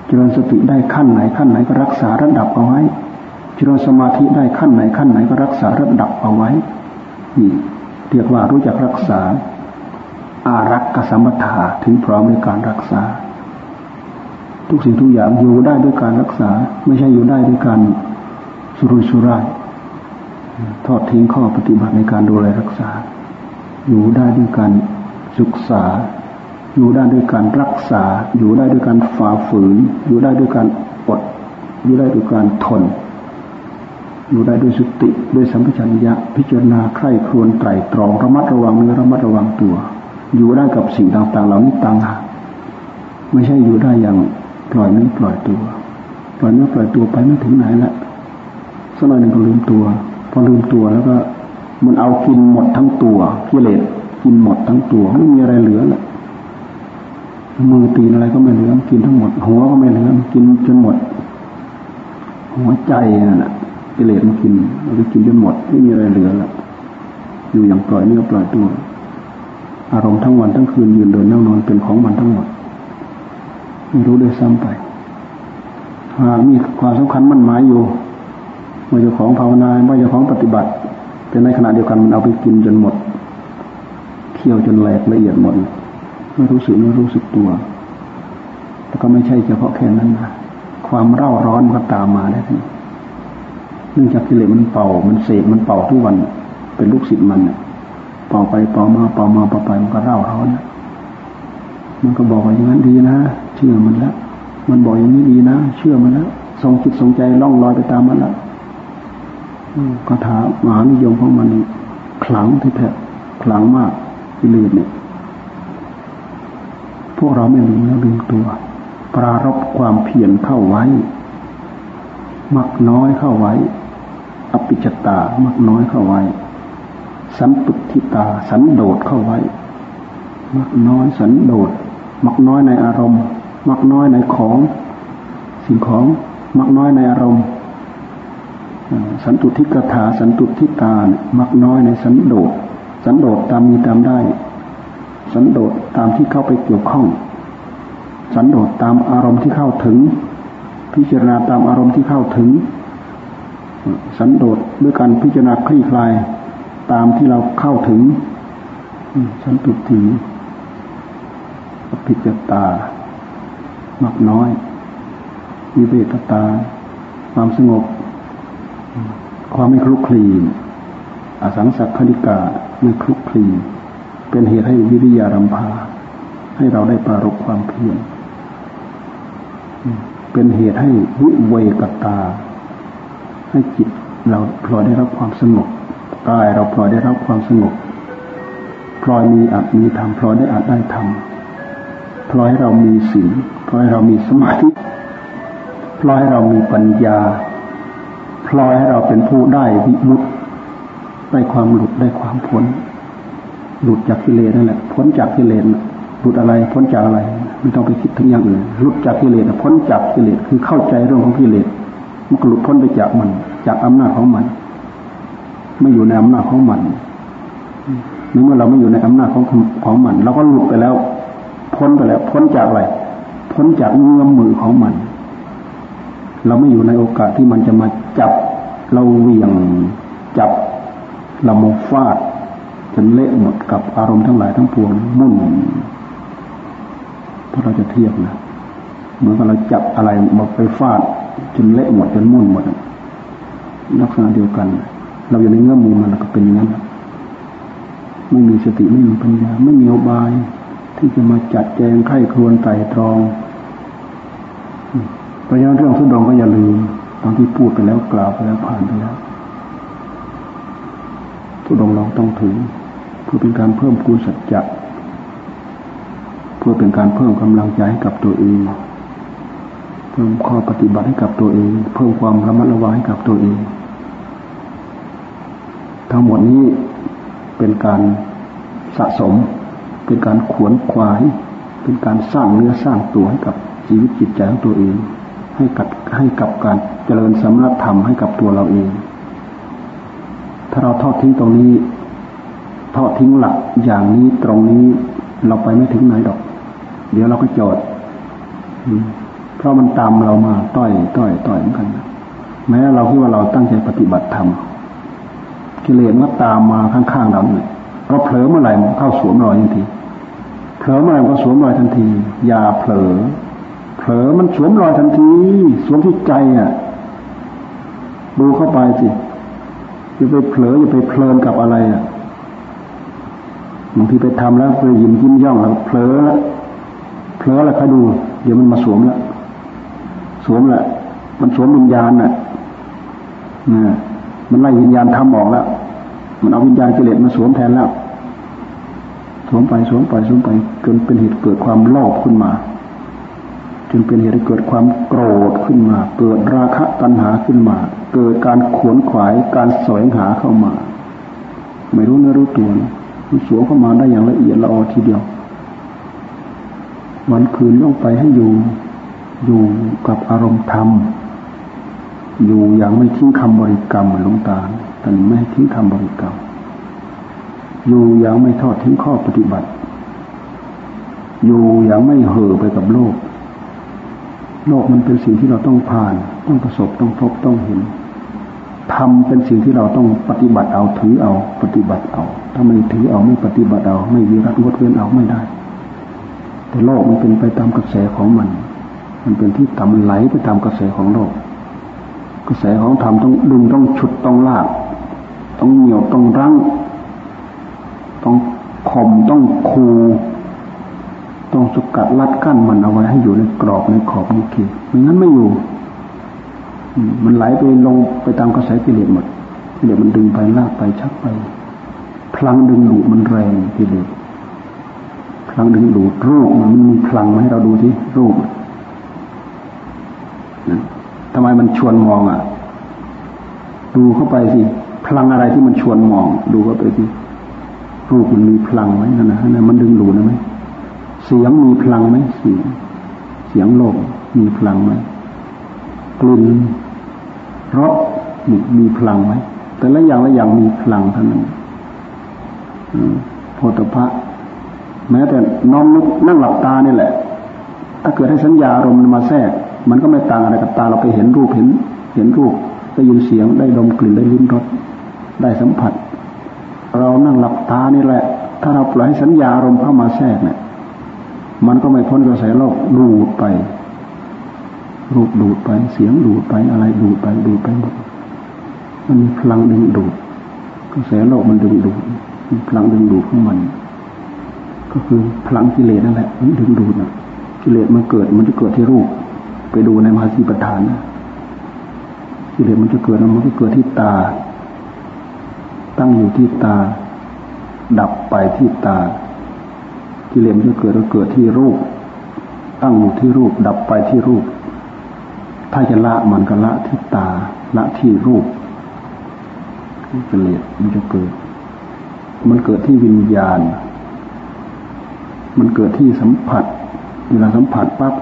เจริญสติได้ขั้นไหนขั้นไหนก็รักษาระดับเอาไว้ เจริญสมาธิได้ขั้นไหนขั้นไหนก็รักษาระดับเอาไว้นี่เรียกว่ารู้จักรักษา อารักษสัมปทาถึงพร้อมในการรักษา ทุกสิ่งทุกอย่างอยู่ได้ด้วยการรักษา ไม่ใช่อยู่ได้ด้วยการสุรุยสุร่ายทอดทิ้งข้อปฏิบัติในการดูแลรักษา อยู่ได้ด้วยการศึกษา อยู่ได้ด้วยการรักษา อยู่ได้ด้วยการฝ่าฝืน อยู่ได้ด้วยการอด อยู่ได้ด้วยการทน อยู่ได้ด้วยสติด้วยสัมปชัญญะพิจารณาใคร่ครวญไตรตรองระมัดระวังเนื้อระมัดระวังตัว อยู่ได้กับสิ่งต่างๆเหล่านี้ต่างหากไม่ใช่อยู่ได้อย่างปล่อยเนื้อปล่อยตัว ปล่อยเนื้อปล่อยตัวไปไม่ถึงไหนละสักหน่อยหนึ่งก็ลืมตัว พอลืมตัวแล้วก็มันเอากินหมดทั้งตัวกิเลสกินหมดทั้งตัวไม่มีอะไรเหลือละมือตีนอะไรก็ไม่เหลือกินทั้งหมด หัวก็ไม่เหลือกินจนหมด หัวใจนั่นแหะกิเลสมันกินมันก็กินจนหมดไม่มีอะไรเหลือละอยู่อย่างปล่อยเนื้อปล่อยตัว อารมณ์ทั้งวันทั้งคืนยืนเดินนั่งนอนเป็นของมันทั้งหมดไม่รู้ด้วยซ้ำไปหากมีความสำคัญมั่นหมายอยู่ว่าจ้าของภาวนาว่าจ้าของปฏิบัติ แต่ในขณะเดียวกันมันเอาไปกินจนหมดเคี่ยวจนแหลกละเอียดหมดไม่รู้สึกไม่รู้สึกตัวแล้วก็ไม่ใช่เฉพาะแค่นั้นนะความเร่าร้อนก็ตามมาได้ทั้งเนื่องจากกิเลสมันเป่า มันเสกมันเป่าทุกวัน เป็นลูกศิษย์มันเป่าไปเป่ามาเป่ามาเป่าไปมันก็เร่าร้อน มันก็บอกว่าอย่างนั้นดีนะเชื่อมันแล้วมันบอกอย่างนี้ดีนะเชื่อมันแล้วทรงจิตทรงใจล่องลอยไปตามมันแล้วคาถามหานิยมของมันขลังที่แท้ขลังมากกิเลสเนี่ย พวกเราไม่ลืมแล้วลืมตัว ปรารบความเพียรเข้าไว้ มักน้อยเข้าไว้อปิจตามักน้อยเข้าไว้ สันตุทิตาสันโดษเข้าไว้ มักน้อยสันโดษมักน้อยในอารมณ์ มักน้อยในของ สิ่งของมักน้อยในอารมณ์ สันตุทิกถาสันตุทิตามักน้อยในสันโดษสันโดษตามมีตามได้ สันโดษตามที่เข้าไปเกี่ยวข้อง สันโดษตามอารมณ์ที่เข้าถึง พิจารณาตามอารมณ์ที่เข้าถึง สันโดษด้วยการพิจารณาคลี่คลาย ตามที่เราเข้าถึงสันตุถีพิจตามักน้อยวิเวกตา ความสงบ ความไม่คลุกคลีอสังสักคณิกาไม่คลุกคลีเป็นเหตุให้วิริยารำพา ให้เราได้ปรารบความเพียรเป็นเหตุให้วิเวกตา ให้จิตเราพลอยได้รับความสงบ กายเราพลอยได้รับความสงบพลอยมีอัตมีธรรมพลอยได้อัตได้ธรรมพลอยให้เรามีศีลพลอยให้เรามีสมาธิพลอยให้เรามีปัญญาพลอยให้เราเป็นผู้ได้วิมุตได้ความหลุดได้ความพ้น หลุดจากกิเลสนั่นแหละพ้นจากกิเลสหลุดอะไรพ้นจากอะไรไม่ต้องไปคิดถึงอย่างอื่นหลุดจากกิเลสพ้นจากกิเลสคือเข้าใจเรื่องของกิเลสมันหลุดพ้นไปจากมัน จากอำนาจของมัน ไม่อยู่ในอำนาจของมันเมื่อเราไม่อยู่ในอำนาจของของมันเราก็หลุดไปแล้ว พ้นไปแล้ว พ้นจากอะไร พ้นจากเงื้อมมือของมัน เราไม่อยู่ในโอกาสที่มันจะมาจับเราเวียงจับเราโมฟาดจนเละหมดกับอารมณ์ทั้งหลายทั้งปวงมุ่นเพราะเราจะเทียบนะเหมือนกับเราจับอะไรมาไปฟาดจนเละหมดจนมุ่นหมดลักษณะเดียวกัน เราอยู่ในเงื้อมมือมันก็เป็นอย่างนั้น ไม่มีสติไม่มีปัญญา ไม่มีอบาย ที่จะมาจัดแจงไข้ครวนไต่ตรองเพราะฉะนั้นเรื่องสุดงก็อย่าลืมตอนที่พูดไปแล้วกล่าวไปแล้วผ่านไปแล้วสุดงเราต้องถือเพื่อเป็นการเพิ่มคูณสัจจะเพื่อเป็นการเพิ่มกำลังใจให้กับตัวเองเพิ่มข้อปฏิบัติให้กับตัวเอง เพิ่มความระมัดระวังให้กับตัวเอง ทั้งหมดนี้เป็นการสะสม เป็นการขวนขวาย เป็นการสร้างเนื้อสร้างตัวให้กับชีวิตจิตใจของตัวเอง ให้กับให้กับการเจริญสมณธรรมให้กับตัวเราเอง ถ้าเราทอดทิ้งตรงนี้ทอดทิ้งหลักอย่างนี้ตรงนี้เราไปไม่ถึงไหนดอก เดี๋ยวเราก็จอดเพราะมันตามเรามาต้อยต้อยต้อยเหมือนกัน แม้เราคิดว่าเราตั้งใจปฏิบัติธรรม กิเลสมันตามมาข้างๆเราเนี่ยเราเผลอเมื่อไหร่มันเข้าสวมรอยทันทีเผลอเมื่อไหร่ก็สวมรอยทันที อย่าเผลอ เผลอมันสวมรอยทันทีสวมที่ใจอะ ดูเข้าไปสิอย่าไปเผลออย่าไปเพลินกับอะไรอะบางทีไปทำแล้วไปยิ้มยิ้มย่องแล้วเผลอเผลอแล้วก็ดู เดี๋ยวมันมาสวมแล้วสวมแหละมันสวมวิญญาณน่ะเนี่ย มันไล่วิญญาณทำออกแล้ว มันเอาวิญญาณกิเลสมาสวมแทนแล้ว สวมไปสวมไปสวมไปจนเป็นเหตุเกิดความโลภขึ้นมา จนเป็นเหตุเกิดความโกรธขึ้นมา เกิดราคะตัณหาขึ้นมา เกิดการขวนขวาย การแสวงหาเข้ามา ไม่รู้เนื้อรู้ตัวมันสวมเข้ามาได้อย่างละเอียดละออทีเดียว วันคืนต้องไปให้อยู่ อยู่กับอารมณ์ธรรม อยู่อย่างไม่ทิ้งคำบริกรรมหลวงตาแต่ไม่ทิ้งคำบริกรรม อยู่อย่างไม่ทอดทิ้งข้อปฏิบัติ อยู่อย่างไม่เห่อไปกับโลก โลกมันเป็นสิ่งที่เราต้องผ่าน ต้องประสบต้องพบต้องเห็นทำเป็นสิ่งที่เราต้องปฏิบัติเอาถือเอา ปฏิบัติเอา ถ้าไม่ถือเอาไม่ปฏิบัติเอา ไม่วิรัตงดเว้นเอาไม่ได้ แต่โลกมันเป็นไปตามกระแสของมัน มันเป็นที่ต่ำไหลไปตามกระแสของโลก กระแสของธรรมต้องดึงต้องฉุดต้องลาก ต้องเหนียวต้องรั้ง ต้องข่มต้องคูต้องสกัดลัดกั้นมันเอาไว้ให้อยู่ในกรอบในขอบในเขตไม่งั้นไม่อยู่ มันไหลไปลงไปตามกระแสกิเลสหมดกิเลสมันดึงไปลากไปชักไป พลังดึงดูดมันแรงกิเลสพลังดึงดูดรูปมันมีพลังไหมเราดูที่รูป ทำไมมันชวนมองอะ ดูเข้าไปสิ พลังอะไรที่มันชวนมอง ดูเข้าไปสิรูปมันมีพลังไหมนั่นนะนั่นมันดึงดูนะไหมเสียงมีพลังไหมเสียงเสียงโลกมีพลังไหมกลิ่นรสมีมีพลังไหมแต่ละอย่างละอย่างมีพลังเท่านั้นโพธิพะแม้แต่น้อมนึกนั่งหลับตานี่แหละ ถ้าเกิดให้สัญญาอารมณ์มาแทรก มันก็ไม่ต่างอะไรกับตาเราไปเห็นรูปเห็น เห็นรูปได้ยินเสียงได้ดมกลิ่นได้ลิ้มรสได้สัมผัส เรานั่งหลับตานี่แหละ ถ้าเราปล่อยให้สัญญาอารมณ์เข้ามาแทรกเนี่ย มันก็ไม่พ้นกระแสโลกดูดไป รูปดูดไปเสียงดูดไปอะไรดูดไปดูดไปหมดมันมีพลังดึงดูดกระแสโลกมันดึงดูดมีพลังดึงดูดของมัน ก็คือพลังกิเลสนั่นแหละมันดึงดูดนะกิเลสมันเกิดมันจะเกิดที่รูป ไปดูในมหาสีปฐานกิเลสมันจะเกิดมันก็เกิดที่ตา ตั้งอยู่ที่ตา ดับไปที่ตากิเลสมันจะเกิดก็เกิดที่รูป ตั้งอยู่ที่รูป ดับไปที่รูป ถ้าจะละมันก็ละที่ตา ละที่รูปกิเลสมันจะเกิด มันเกิดที่วิญญาณ มันเกิดที่สัมผัส เวลาสัมผัสปั๊บ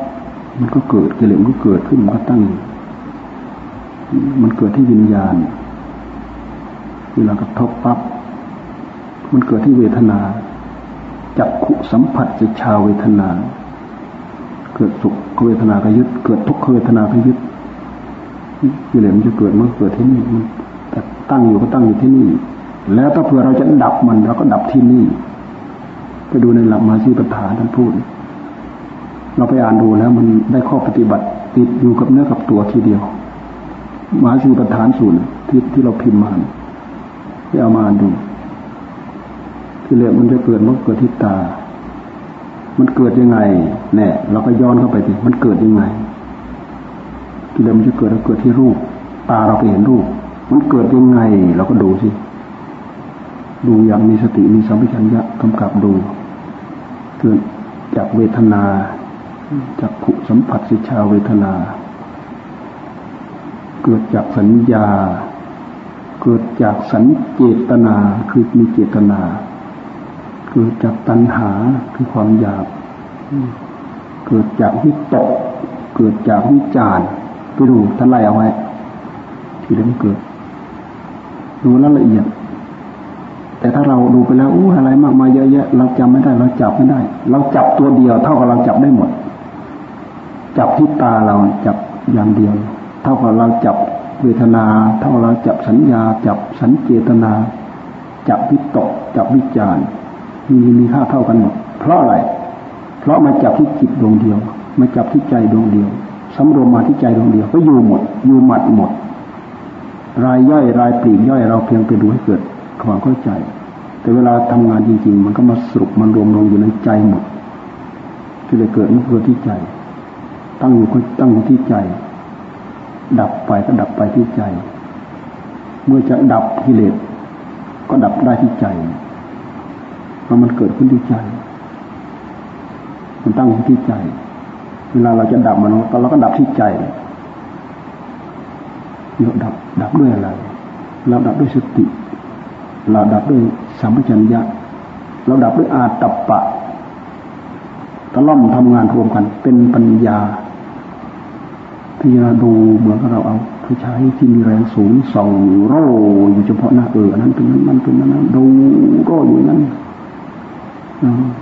มันก็เกิดกิเลสมันก็เกิดขึ้นมันก็ตั้ง มันเกิดที่วิญญาณเวลากระทบปั๊บมันเกิดที่เวทนา จับขุสัมผัสจะชาวเวทนา เกิดสุขเวทนาก็ยึด เกิดทุกขเวทนาก็ยึดกิเลสมันจะเกิดมันเกิดที่นี่มันแต่ตั้งอยู่ก็ตั้งอยู่ที่นี่ แล้วถ้าเผื่อเราจะดับมันเราก็ดับที่นี่ ไปดูในหลักมาสีปัญหาท่านพูด เราไปอ่านดูแล้วมันได้ข้อปฏิบัติติดอยู่กับเนื้อกับตัวทีเดียวมหาสีประธานสูตรที่ที่เราพิมพ์มาที่เอามาอ่านดูที่เลมันจะเกิดมันเกิดที่ตา มันเกิดยังไงแน่เราก็ย้อนเข้าไปดิมันเกิดยังไงที่เลมันจะเกิดเราเกิดที่รูป ตาเราไปเห็นรูป มันเกิดยังไง เราก็ดูสิดูอย่างมีสติมีสัมผัสัญญะกำกับดู เกิดจากเวทนา จากขุสัมผัสสิชาเวทนา เกิดจากสัญญา เกิดจากสัญเจตนาคือมีเจตนา เกิดจากตัณหาคือความอยาก เกิดจากวิตกเกิดจากวิจารไปดูท่านไล่เอาไว้ ที่เรื่องเกิด ดูแล้วละเอียดแต่ถ้าเราดูไปแล้วอู้อะไรมากมายเยอะแยะเราจำไม่ได้ เราจับไม่ได้ เราจับตัวเดียวเท่ากับเราจับได้หมด จับที่ตาเราจับอย่างเดียว เท่ากับเราจับเวทนา เท่าเราจับสัญญา จับสัญเจตนา จับวิตก จับวิจารมีมีค่าเท่ากันหมดเพราะอะไร เพราะมาจับที่จิตดวงเดียว มาจับที่ใจดวงเดียวสำรวมมาที่ใจดวงเดียวก็อยู่หมด อยู่หมัดหมด รายย่อยรายปลีกย่อยเราเพียงไปดูให้เกิดความเข้าใจ แต่เวลาทำงานจริง ๆ มันก็มาสรุปมันรวมลงอยู่ในใจหมดที่เลยเกิดมันเกิดที่ใจ ตั้งอยู่ก็ตั้งอยู่ที่ใจ ดับไปก็ดับไปที่ใจ เมื่อจะดับกิเลสก็ดับได้ที่ใจเพราะมันเกิดขึ้นที่ใจ มันตั้งอยู่ที่ใจ เวลาเราจะดับมันเราก็ดับที่ใจเราดับดับด้วยอะไรเราดับด้วยสติเราดับด้วยสัมปชัญญะเราดับด้วยอาตัปปะตะล่อมทำงานรวมกันเป็นปัญญา พิจารณาดูเหมือนกับเราเอาผู้ชายที่มีแรงสูงส่องโร่อยู่เฉพาะหน้าเอออันนั้นเป็นนั้นนั้นเป็นนั้นดูโร่อยู่นั้น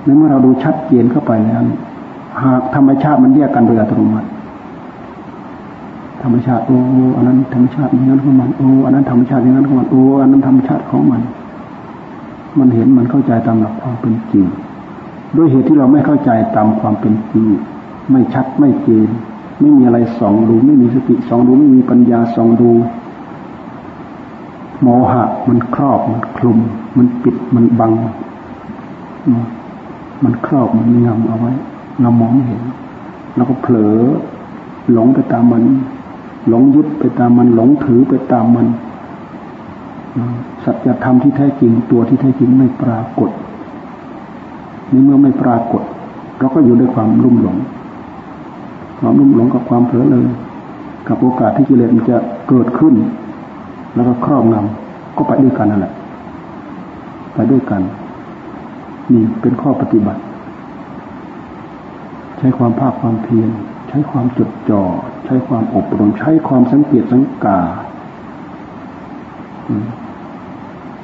ในเมื่อเราดูชัดเจนเข้าไปแล้วหากธรรมชาติมันแยกกันโดยอัตโนมัติธรรมชาติโอ้อันนั้นธรรมชาติอย่างนั้นของมันโอ้อันนั้นธรรมชาติอย่างนั้นของมันโอ้อันนั้นธรรมชาติของมัน มันเห็นมันเข้าใจตามหลักความเป็นจริงด้วยเหตุที่เราไม่เข้าใจตามความเป็นจริงไม่ชัดไม่เจน ไม่มีอะไรส่องดู ไม่มีสติส่องดูไม่มีปัญญาส่องดู โมหะ มันครอบมันคลุม มันปิดมันบัง มันครอบมันงำเอาไว้ เรามองไม่เห็นเราก็เผลอ หลงไปตามมัน หลงยึดไปตามมัน หลงถือไปตามมันสัจธรรมที่แท้จริงตัวที่แท้จริงไม่ปรากฏนี่เมื่อไม่ปรากฏ เราก็อยู่ด้วยความรุ่มหลง ความรุ่มหลงกับความเผลอเลย กับโอกาสที่กิเลสมันจะเกิดขึ้น แล้วก็ครอบงำก็ไปด้วยกันนั่นแหละ ไปด้วยกัน นี่เป็นข้อปฏิบัติ ใช้ความภาคความเพียรใช้ความจดจ่อ ใช้ความอบรม ใช้ความสังเกตสังกา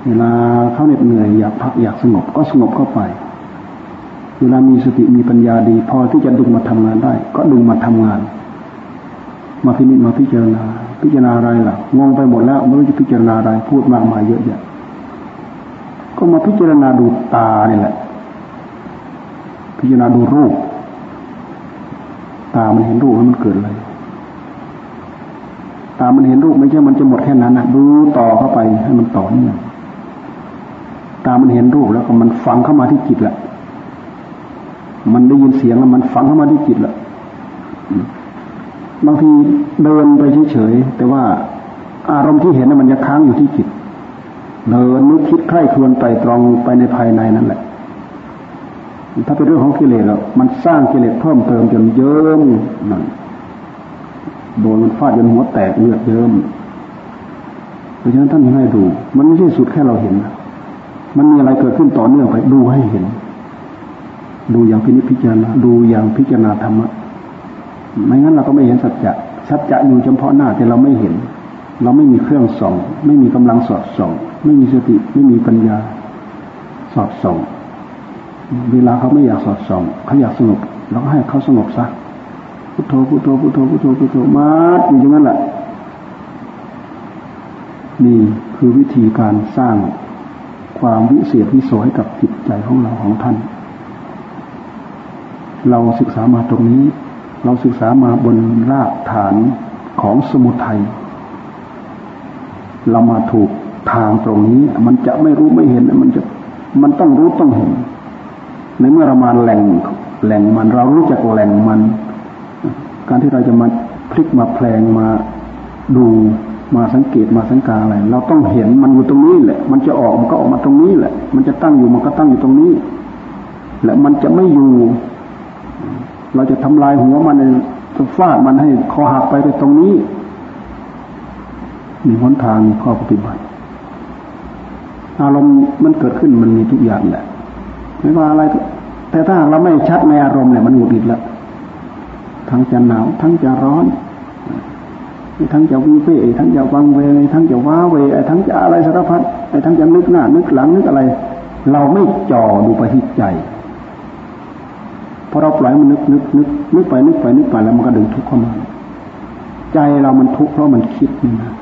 เวลาเขาเหน็ดเหนื่อยอยากพักอยากสงบก็สงบเข้าไป เวลามีสติมีปัญญาดี พอที่จะดึงมาทำงานได้ ก็ดึงมาทำงาน มาพิจิตมาพิจารณา พิจารณาอะไรล่ะงงไปหมดแล้วไม่รู้จะพิจารณาอะไรพูดมากมายเยอะแยะก็มาพิจารณาดูตาเนี่ยแหละ พิจารณาดูรูป ตามันเห็นรูปแล้วมันเกิดอะไรตามันเห็นรูปไม่ใช่มันจะหมดแค่นั้นนะดูต่อเข้าไปให้มันต่อเนื่องตามันเห็นรูปแล้วก็มันฝังเข้ามาที่จิตแหละ มันได้ยินเสียงแล้วมันฝังเข้ามาที่จิตละบางทีเดินไปเฉยๆแต่ว่าอารมณ์ที่เห็นนั้นมันจะค้างอยู่ที่จิตเดินนึกคิดใคร่ครวญไตรตรองไปในภายในนั่นแหละ ถ้าเป็นเรื่องของกิเลสแล้วมันสร้างกิเลสเพิ่มเติมจนเยิ้มนั่นโดนมันฟาดจนหัวแตกเลือดเยิ้มเพราะฉะนั้นท่านให้ดู มันไม่ใช่สุดแค่เราเห็น มันมีอะไรเกิดขึ้นต่อเนื่องไปดูให้เห็น ดูอย่างพินิจพิจารณาดูอย่างพิจารณาธรรมะไม่งั้นเราก็ไม่เห็นสัจจะสัจจะอยู่เฉพาะหน้าแต่เราไม่เห็น เราไม่มีเครื่องส่อง ไม่มีกำลังสอดส่อง ไม่มีสติไม่มีปัญญา สอดส่อง เวลาเขาไม่อยากสอดส่อง เขาอยากสงบเราก็ให้เขาสงบซะพุทโธพุทโธพุทโธพุทโธพุทโธมาอยู่อย่างนั้นแหละนี่คือวิธีการสร้างความวิเศษวิโสให้กับจิตใจของเราของท่าน เราศึกษามาตรงนี้ เราศึกษามาบนรากฐานของสมุทัยเรามาถูกทางตรงนี้ มันจะไม่รู้ไม่เห็นมันจะมันต้องรู้ต้องเห็นในเมื่อเรามาแหล่งแหล่งมัน เรารู้จักแหล่งมัน การที่เราจะมาพลิกมาแปลงมาดูมาสังเกตมาสังกาอะไร เราต้องเห็นมันอยู่ตรงนี้แหละ มันจะออกมันก็ออกมาตรงนี้แหละ มันจะตั้งอยู่มันก็ตั้งอยู่ตรงนี้ และมันจะไม่อยู่ เราจะทำลายหัวมันจะฟาดมันให้คอหักไปไปตรงนี้มีหนทางมีข้อปฏิบัติ อารมณ์มันเกิดขึ้นมันมีทุกอย่างแหละไม่ว่าอะไรแต่ถ้าเราไม่ชัดในอารมณ์เนี่ยมันหงุดหงิดแล้วทั้งจะหนาว ทั้งจะร้อน ทั้งจะวิเวทั้งจะวังเวทั้งจะว้าเวทั้งจะอะไรสารพัดทั้งจะนึกหน้านึกหลังนึกอะไร เราไม่จ่อดูไปที่ใจ พอเราปล่อยมันนึกนึกนึกนึกไปนึกไปนึกไปแล้วมันก็ดึงทุกข์เข้ามา ใจเรามันทุกข์เพราะมันคิดนี่นะ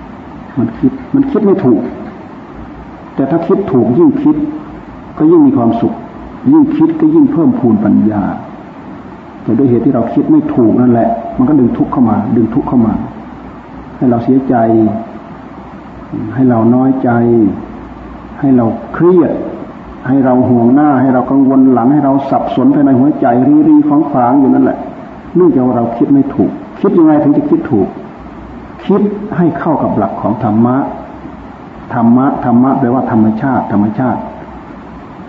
มันคิดมันคิดไม่ถูก แต่ถ้าคิดถูกยิ่งคิด ก็ยิ่งมีความสุข ยิ่งคิดก็ยิ่งเพิ่มพูนปัญญา แต่ด้วยเหตุที่เราคิดไม่ถูกนั่นแหละ มันก็ดึงทุกข์เข้ามา ดึงทุกข์เข้ามา ให้เราเสียใจ ให้เราน้อยใจ ให้เราเครียด ให้เราห่วงหน้าให้เรากังวลหลังให้เราสับสนภายในหัวใจรีรีฟังฝางอยู่นั่นแหละเนื่องจากเราคิดไม่ถูก คิดยังไงถึงจะคิดถูก คิดให้เข้ากับหลักของธรรมะธรรมะธรรมะแปลว่าธรรมชาติ ธรรมชาติ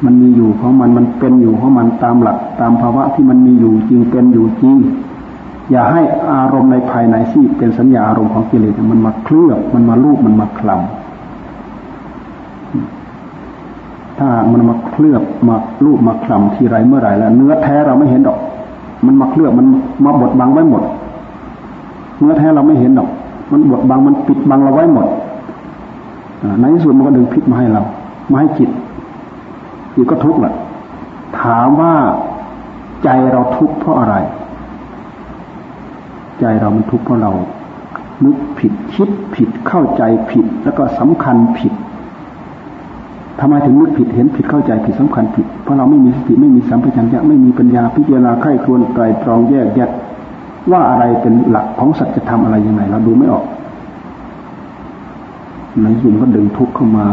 มันมีอยู่ของมันมันเป็นอยู่ของมันตามหลัก ตามภาวะที่มันมีอยู่จริงเป็นอยู่จริงอย่าให้อารมณ์ในภายในที่เป็นสัญญาอารมณ์ของกิเลสมันมาเคลือบมันมาลูบมันมาคลำ ถ้ามันมาเคลือบมาลูบมาคลำทีไรเมื่อไรแล้ว เนื้อแท้เราไม่เห็นดอก มันมาเคลือบมันมาบดบังไว้หมด เนื้อแท้เราไม่เห็นดอก มันบดบังมันปิดบังเราไว้หมดในที่สุดมันก็ดึงพิษมาให้เรามาให้จิตจิตก็ทุกข์แหละถามว่าใจเราทุกข์เพราะอะไร ใจเรามันทุกข์เพราะเรานึกผิดคิดผิดเข้าใจผิด แล้วก็สำคัญผิด ทำไมถึงนึกผิดเห็นผิดเข้าใจผิดสำคัญผิด เพราะเราไม่มีสติไม่มีสัมปชัญญะไม่มีปัญญาพิจารณาไข้ควรไตรตรองแยกแยกว่าอะไรเป็นหลักของสัจธรรมอะไรยังไง เราดูไม่ออกในสุดก็ดึงทุกข์เข้ามา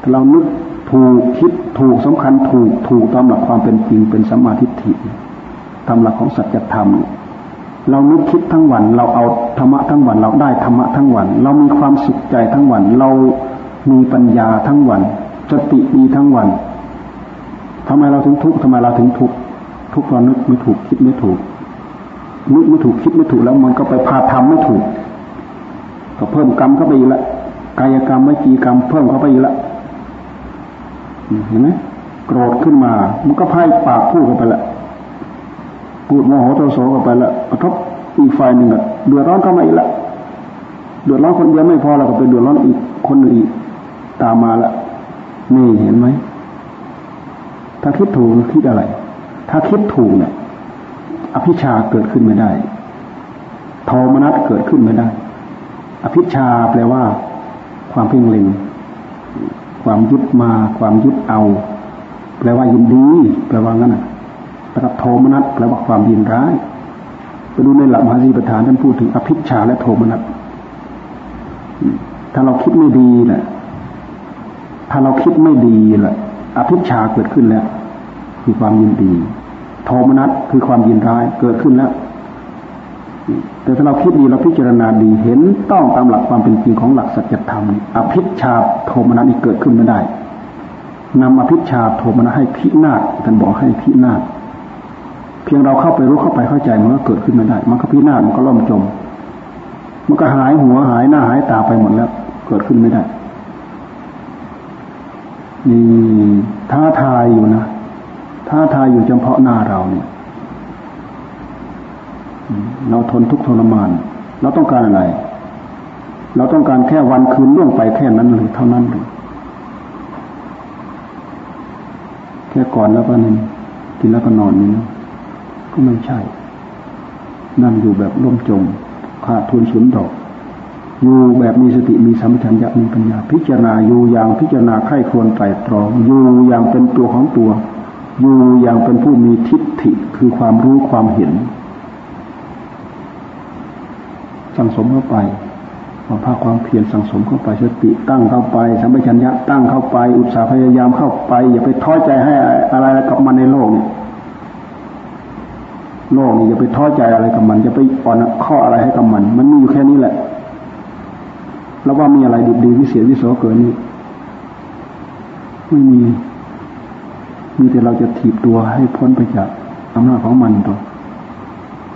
ถ้าเรานึกถูกคิดถูกสำคัญถูกถูกตามหลักความเป็นจริงเป็นสัมมาทิฏฐิตามหลักของสัจธรรมเรานึกคิดทั้งวัน เราเอาธรรมะทั้งวัน เราได้ธรรมะทั้งวัน เรามีความสุขใจทั้งวัน เรา มีปัญญาทั้งวัน สติมีทั้งวันทำไมเราถึงทุกข์ทำไมเราถึงทุกข์ทุกข์เรานึกไม่ถูกคิดไม่ถูกนึกไม่ถูกคิดไม่ถูกแล้วมันก็ไปพาทำไม่ถูก ก็เพิ่มกรรมเข้าไปอีกละกายกรรมไม่จีกรรมเพิ่มเข้าไปอีกละเห็นไหมโกรธขึ้นมา มันก็พายปากพูดกันไปละพูดโมโหโทโสกันไปละกระทบอีกฝ่ายหนึ่งอะเดือดร้อนเข้ามาอีกละเดือดร้อนคนเดียวไม่พอเราก็ไปเดือดร้อนอีกคนอีก ตามมาละนี่เห็นไหมถ้าคิดถูกคิดอะไร ถ้าคิดถูกเนี่ยอภิชาเกิดขึ้นไม่ได้โทมนัสเกิดขึ้นไม่ได้ อภิชาแปลว่า ความเพ่งเล็ง ความยึดมา ความยึดเอา แปลว่ายินดี แปลว่างั้นนะแล้วโทมนัสแปลว่าความยินร้ายไปดูในหลักมหาสีประธานท่านพูดถึงอภิชาและโทมนัสถ้าเราคิดไม่ดีนะ่ะ ถ้าเราคิดไม่ดีแหละอภิชาเกิดขึ้นแล้ว คือความยินดี โทมนัสคือความยินร้ายเกิดขึ้นแล้ว แต่ถ้าเราคิดดีเราพิจารณาดีเห็นต้องตามหลักความเป็นจริงของหลักสัจธรรมอภิชาโทมนัสนี่เกิดขึ้นไม่ได้นำอภิชาโทมนัสให้พินาศท่านบอกให้พินาศเพียงเราเข้าไปรู้เข้าไปเข้าใจมันก็เกิดขึ้นไม่ได้ มันก็พินาศมันก็ล่มจม มันก็หายหัวหายหน้าหายตาไปหมดแล้ว เกิดขึ้นไม่ได้ นี่ท้าทายอยู่นะท้าทายอยู่เฉพาะหน้าเราเนี่ยเราทนทุกข์ทรมาน เราต้องการอะไร เราต้องการแค่วันคืนล่วงไปแค่นั้นหรือเท่านั้นหรือแค่ก่อนแล้วก็นึงกินแล้วก็นอนนี่นะก็ไม่ใช่ นั่งอยู่แบบร่มจมขาดทุนสุนดอก อยู่แบบมีสติมีสัมผัสญะมีปัญญา พิจารณาอยู่อย่างพิจารณาไข้ควรไตรตรอง อยู่อย่างเป็นตัวของตัว อยู่อย่างเป็นผู้มีทิฏฐิคือความรู้ความเห็น สังสมเข้าไปความภาคความเพียรสังสมเข้าไปสติตั้งเข้าไปสัมปชัญญะตั้งเข้าไป อุตสาหพยายามเข้าไป อย่าไปท้อใจให้อะไรกับมันในโลกเนี่ยโลกนี่อย่าไปท้อใจอะไรกับมันอย่าไปอ่อนข้ออะไรให้กับมัน มันมีอยู่แค่นี้แหละ แล้วว่ามีอะไรดีดีวิเศษวิโสเกินนี้ไม่มีมีแต่เราจะถีบตัวให้พ้นไปจากอำนาจของมันตัว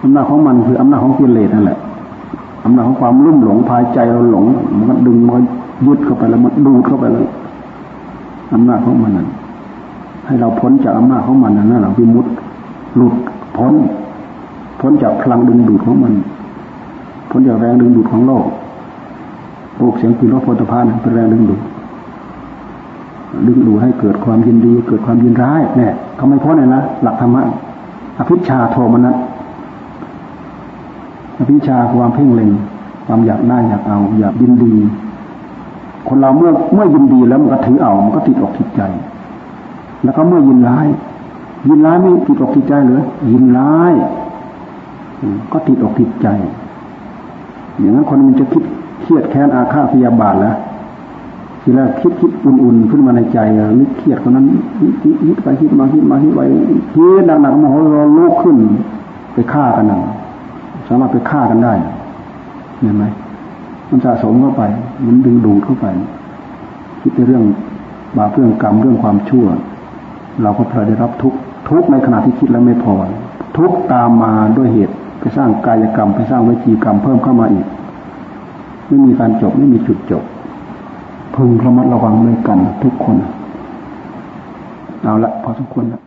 อำนาจของมันคืออำนาจของกิเลสนั่นแหละอำนาจของความรุ่มหลงพายใจเราหลง มันดึงมันยึดเข้าไปแล้วมันดูดเข้าไปเลยอำนาจของมันนั่นให้เราพ้นจากอำนาจของมันนั่นแหละวิมุตหลุดพ้น พ้นจากพลังดึงดูดของมัน พ้นจากแรงดึงดูดของโลก รูปเสียงกลิ่นรสโผฏฐานเป็นแรงดึงดูดดึงดูดให้เกิดความยินดี เกิดความยินร้ายเนี่ยเขาไม่พ้นเลยนะหลักธรรมะอภิชาโทมนัสอภิชาความเพ่งเล็งความอยากได้อยากเอา อยากยินดี คนเราเมื่อเมื่อยินดีแล้วมันก็ถือเอามันก็ติดอกติดใจ แล้วก็เมื่อยินร้าย ยินร้ายไม่ติดอกติดใจหรือยินร้ายก็ติดอกติดใจอย่างนั้นคนมันจะคิด เครียดแค้นอาฆาตพยาบาทแล้วทีแรกคิดคิดอุ่นๆขึ้นมาในใจนึกเครียดคนนั้นคิดไปคิดมาคิดมาคิดไปคิดหนักๆมโหเราลุกขึ้น ไปฆ่ากันน่ะสามารถไปฆ่ากันได้เห็นไหมมันสะสมเข้าไป มันดึงดูดเข้าไป คิดในเรื่องบาปเรื่องกรรมเรื่องความชั่ว เราก็พลอยได้รับทุกทุกในขณะที่คิดแล้วไม่พอ ทุกตามมาด้วยเหตุไปสร้างกายกรรมไปสร้างวิจีกรรมเพิ่มเข้ามาอีก ไม่มีการจบไม่มีจุดจบพึงระมัดระวังด้วยกันทุกคน เอาละพอสมควรแล้ว